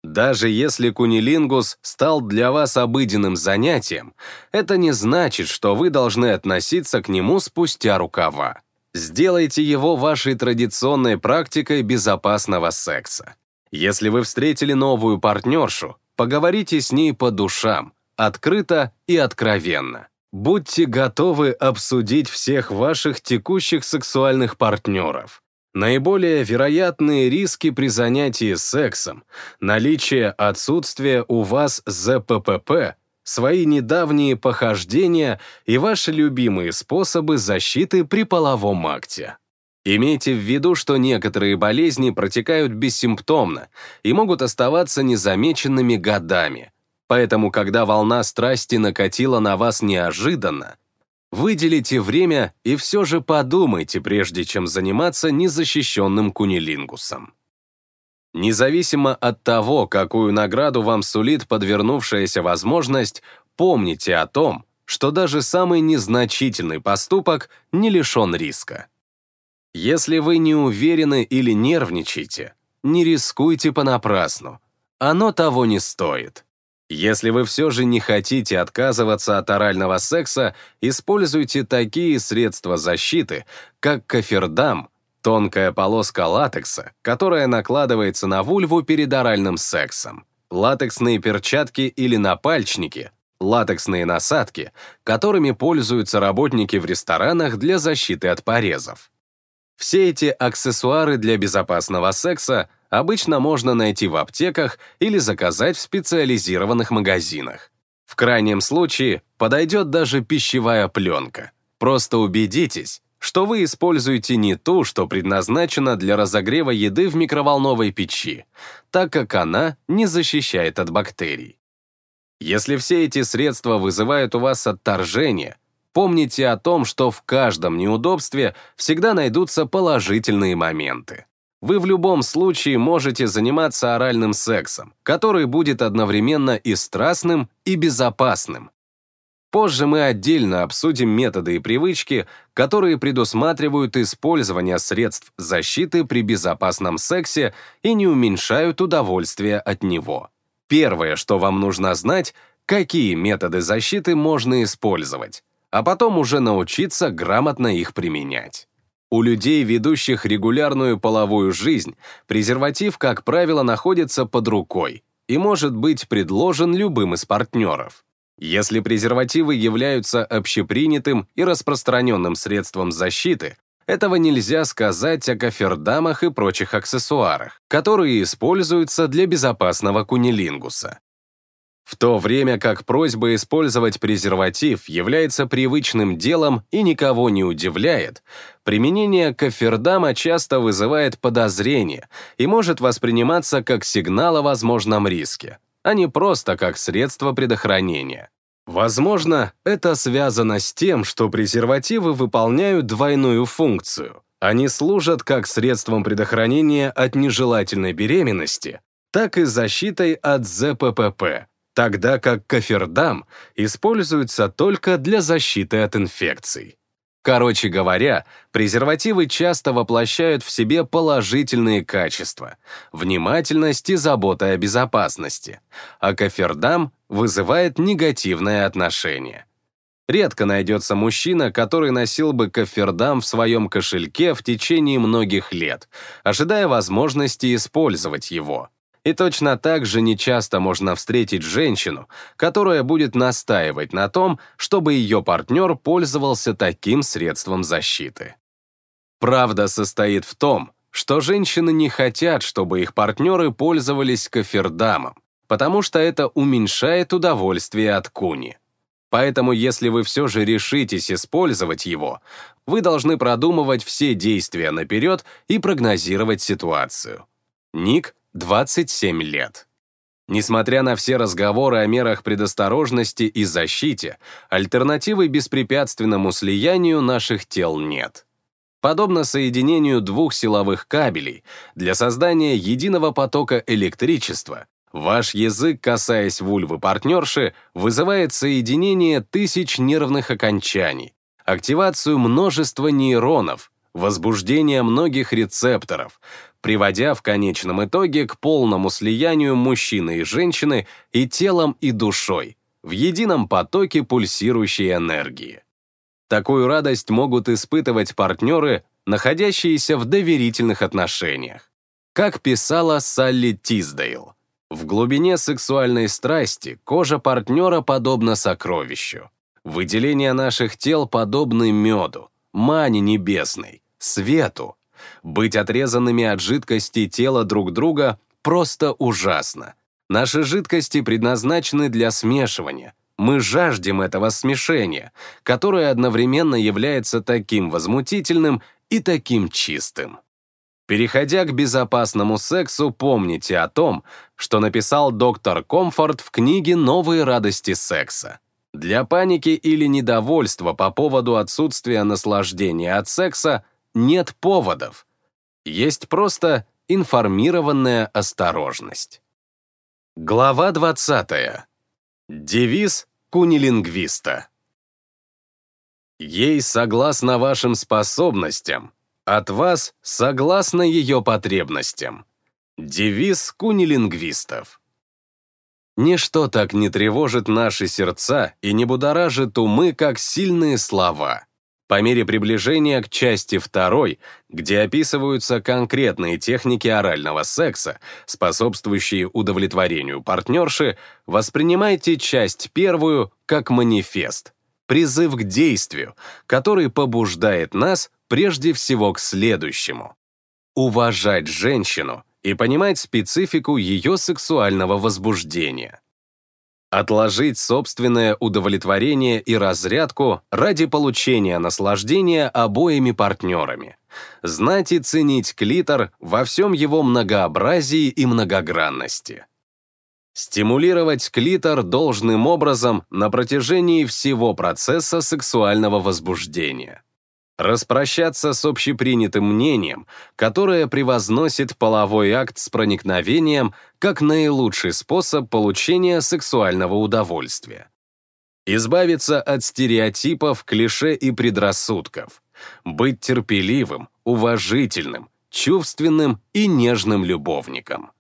Даже если кунилингус стал для вас обыденным занятием, это не значит, что вы должны относиться к нему спустя рукава. Сделайте его вашей традиционной практикой безопасного секса. Если вы встретили новую партнершу, поговорите с ней по душам, открыто и откровенно. Будьте готовы обсудить всех ваших текущих сексуальных партнеров. Наиболее вероятные риски при занятии сексом, наличие отсутствия у вас ЗППП, свои недавние похождения и ваши любимые способы защиты при половом акте. Имейте в виду, что некоторые болезни протекают бессимптомно и могут оставаться незамеченными годами. Поэтому, когда волна страсти накатила на вас неожиданно, Выделите время и все же подумайте, прежде чем заниматься незащищенным кунилингусом. Независимо от того, какую награду вам сулит подвернувшаяся возможность, помните о том, что даже самый незначительный поступок не лишен риска. Если вы не уверены или нервничаете, не рискуйте понапрасну. Оно того не стоит. Если вы все же не хотите отказываться от орального секса, используйте такие средства защиты, как кофердам, тонкая полоска латекса, которая накладывается на вульву перед оральным сексом, латексные перчатки или напальчники, латексные насадки, которыми пользуются работники в ресторанах для защиты от порезов. Все эти аксессуары для безопасного секса обычно можно найти в аптеках или заказать в специализированных магазинах. В крайнем случае подойдет даже пищевая пленка. Просто убедитесь, что вы используете не ту, что предназначена для разогрева еды в микроволновой печи, так как она не защищает от бактерий. Если все эти средства вызывают у вас отторжение, Помните о том, что в каждом неудобстве всегда найдутся положительные моменты. Вы в любом случае можете заниматься оральным сексом, который будет одновременно и страстным, и безопасным. Позже мы отдельно обсудим методы и привычки, которые предусматривают использование средств защиты при безопасном сексе и не уменьшают удовольствие от него. Первое, что вам нужно знать, какие методы защиты можно использовать а потом уже научиться грамотно их применять. У людей, ведущих регулярную половую жизнь, презерватив, как правило, находится под рукой и может быть предложен любым из партнеров. Если презервативы являются общепринятым и распространенным средством защиты, этого нельзя сказать о кофердамах и прочих аксессуарах, которые используются для безопасного кунилингуса. В то время как просьба использовать презерватив является привычным делом и никого не удивляет, применение кофердама часто вызывает подозрение и может восприниматься как сигнал о возможном риске, а не просто как средство предохранения. Возможно, это связано с тем, что презервативы выполняют двойную функцию. Они служат как средством предохранения от нежелательной беременности, так и защитой от ЗППП, тогда как кофердам используется только для защиты от инфекций. Короче говоря, презервативы часто воплощают в себе положительные качества – внимательность и забота о безопасности, а кофердам вызывает негативное отношение. Редко найдется мужчина, который носил бы кофердам в своем кошельке в течение многих лет, ожидая возможности использовать его. И точно так же нечасто можно встретить женщину, которая будет настаивать на том, чтобы ее партнер пользовался таким средством защиты. Правда состоит в том, что женщины не хотят, чтобы их партнеры пользовались кофердамом, потому что это уменьшает удовольствие от куни. Поэтому, если вы все же решитесь использовать его, вы должны продумывать все действия наперед и прогнозировать ситуацию. Ник 27 лет. Несмотря на все разговоры о мерах предосторожности и защите, альтернативы беспрепятственному слиянию наших тел нет. Подобно соединению двух силовых кабелей, для создания единого потока электричества, ваш язык, касаясь вульвы партнерши, вызывает соединение тысяч нервных окончаний, активацию множества нейронов, возбуждение многих рецепторов, приводя в конечном итоге к полному слиянию мужчины и женщины и телом, и душой в едином потоке пульсирующей энергии. Такую радость могут испытывать партнеры, находящиеся в доверительных отношениях. Как писала Салли Тиздейл, в глубине сексуальной страсти кожа партнера подобна сокровищу. Выделения наших тел подобны меду, мане небесной, свету, быть отрезанными от жидкости тела друг друга просто ужасно. Наши жидкости предназначены для смешивания. Мы жаждем этого смешения, которое одновременно является таким возмутительным и таким чистым. Переходя к безопасному сексу, помните о том, что написал доктор Комфорт в книге «Новые радости секса». Для паники или недовольства по поводу отсутствия наслаждения от секса нет поводов. Есть просто информированная осторожность. Глава 20. Девиз кунилингвиста. Ей согласно вашим способностям, от вас согласно ее потребностям. Девиз кунилингвистов. Ничто так не тревожит наши сердца и не будоражит умы, как сильные слова. По мере приближения к части второй, где описываются конкретные техники орального секса, способствующие удовлетворению партнерши, воспринимайте часть первую как манифест, призыв к действию, который побуждает нас прежде всего к следующему. Уважать женщину и понимать специфику ее сексуального возбуждения отложить собственное удовлетворение и разрядку ради получения наслаждения обоими партнерами, знать и ценить клитор во всем его многообразии и многогранности. Стимулировать клитор должным образом на протяжении всего процесса сексуального возбуждения распрощаться с общепринятым мнением, которое превозносит половой акт с проникновением как наилучший способ получения сексуального удовольствия. Избавиться от стереотипов, клише и предрассудков. Быть терпеливым, уважительным, чувственным и нежным любовником.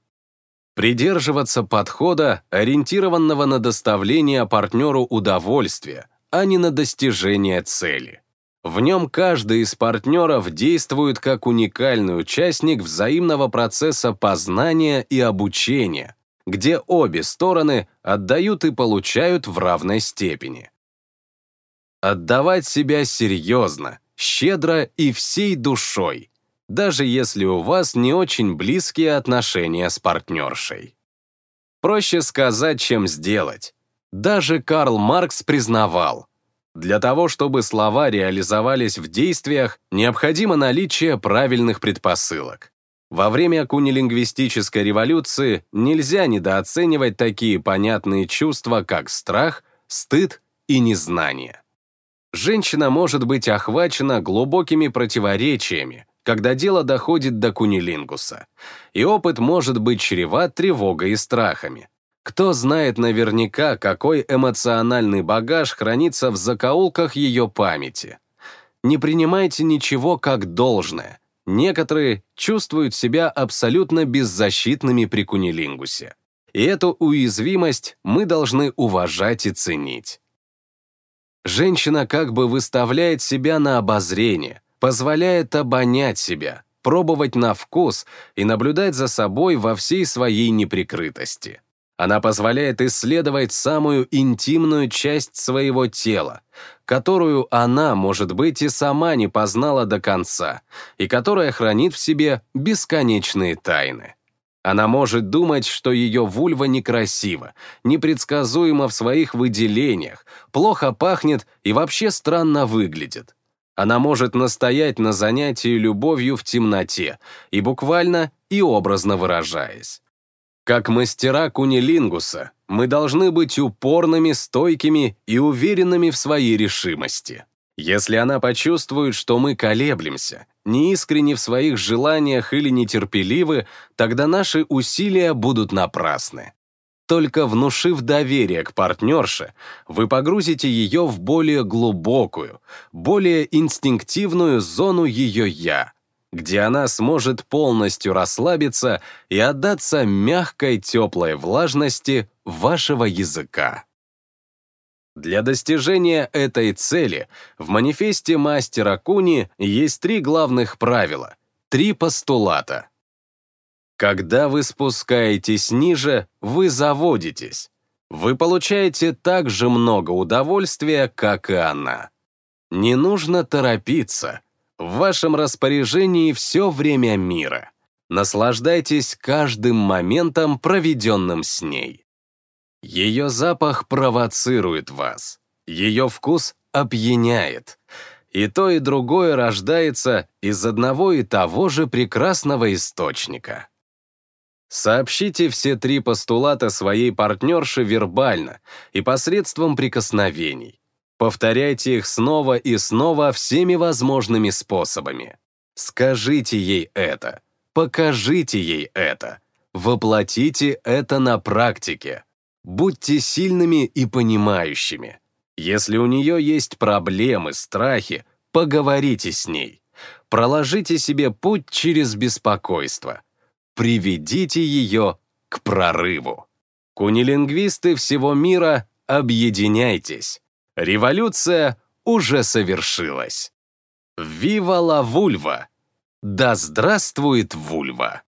Придерживаться подхода, ориентированного на доставление партнеру удовольствия, а не на достижение цели. В нем каждый из партнеров действует как уникальный участник взаимного процесса познания и обучения, где обе стороны отдают и получают в равной степени. Отдавать себя серьезно, щедро и всей душой, даже если у вас не очень близкие отношения с партнершей. Проще сказать, чем сделать. Даже Карл Маркс признавал, для того, чтобы слова реализовались в действиях, необходимо наличие правильных предпосылок. Во время кунилингвистической революции нельзя недооценивать такие понятные чувства, как страх, стыд и незнание. Женщина может быть охвачена глубокими противоречиями, когда дело доходит до кунилингуса, и опыт может быть чреват тревогой и страхами. Кто знает наверняка, какой эмоциональный багаж хранится в закоулках ее памяти. Не принимайте ничего как должное. Некоторые чувствуют себя абсолютно беззащитными при кунилингусе. И эту уязвимость мы должны уважать и ценить. Женщина как бы выставляет себя на обозрение, позволяет обонять себя, пробовать на вкус и наблюдать за собой во всей своей неприкрытости. Она позволяет исследовать самую интимную часть своего тела, которую она, может быть, и сама не познала до конца, и которая хранит в себе бесконечные тайны. Она может думать, что ее вульва некрасива, непредсказуема в своих выделениях, плохо пахнет и вообще странно выглядит. Она может настоять на занятии любовью в темноте, и буквально и образно выражаясь. Как мастера кунилингуса, мы должны быть упорными, стойкими и уверенными в своей решимости. Если она почувствует, что мы колеблемся, неискренни в своих желаниях или нетерпеливы, тогда наши усилия будут напрасны. Только внушив доверие к партнерше, вы погрузите ее в более глубокую, более инстинктивную зону ее «я», где она сможет полностью расслабиться и отдаться мягкой теплой влажности вашего языка. Для достижения этой цели в манифесте мастера Куни есть три главных правила, три постулата. Когда вы спускаетесь ниже, вы заводитесь. Вы получаете так же много удовольствия, как и она. Не нужно торопиться — в вашем распоряжении все время мира. Наслаждайтесь каждым моментом, проведенным с ней. Ее запах провоцирует вас. Ее вкус опьяняет. И то, и другое рождается из одного и того же прекрасного источника. Сообщите все три постулата своей партнерше вербально и посредством прикосновений. Повторяйте их снова и снова всеми возможными способами. Скажите ей это. Покажите ей это. Воплотите это на практике. Будьте сильными и понимающими. Если у нее есть проблемы, страхи, поговорите с ней. Проложите себе путь через беспокойство. Приведите ее к прорыву. Кунилингвисты всего мира, объединяйтесь. Революция уже совершилась. Вива ла вульва! Да здравствует вульва!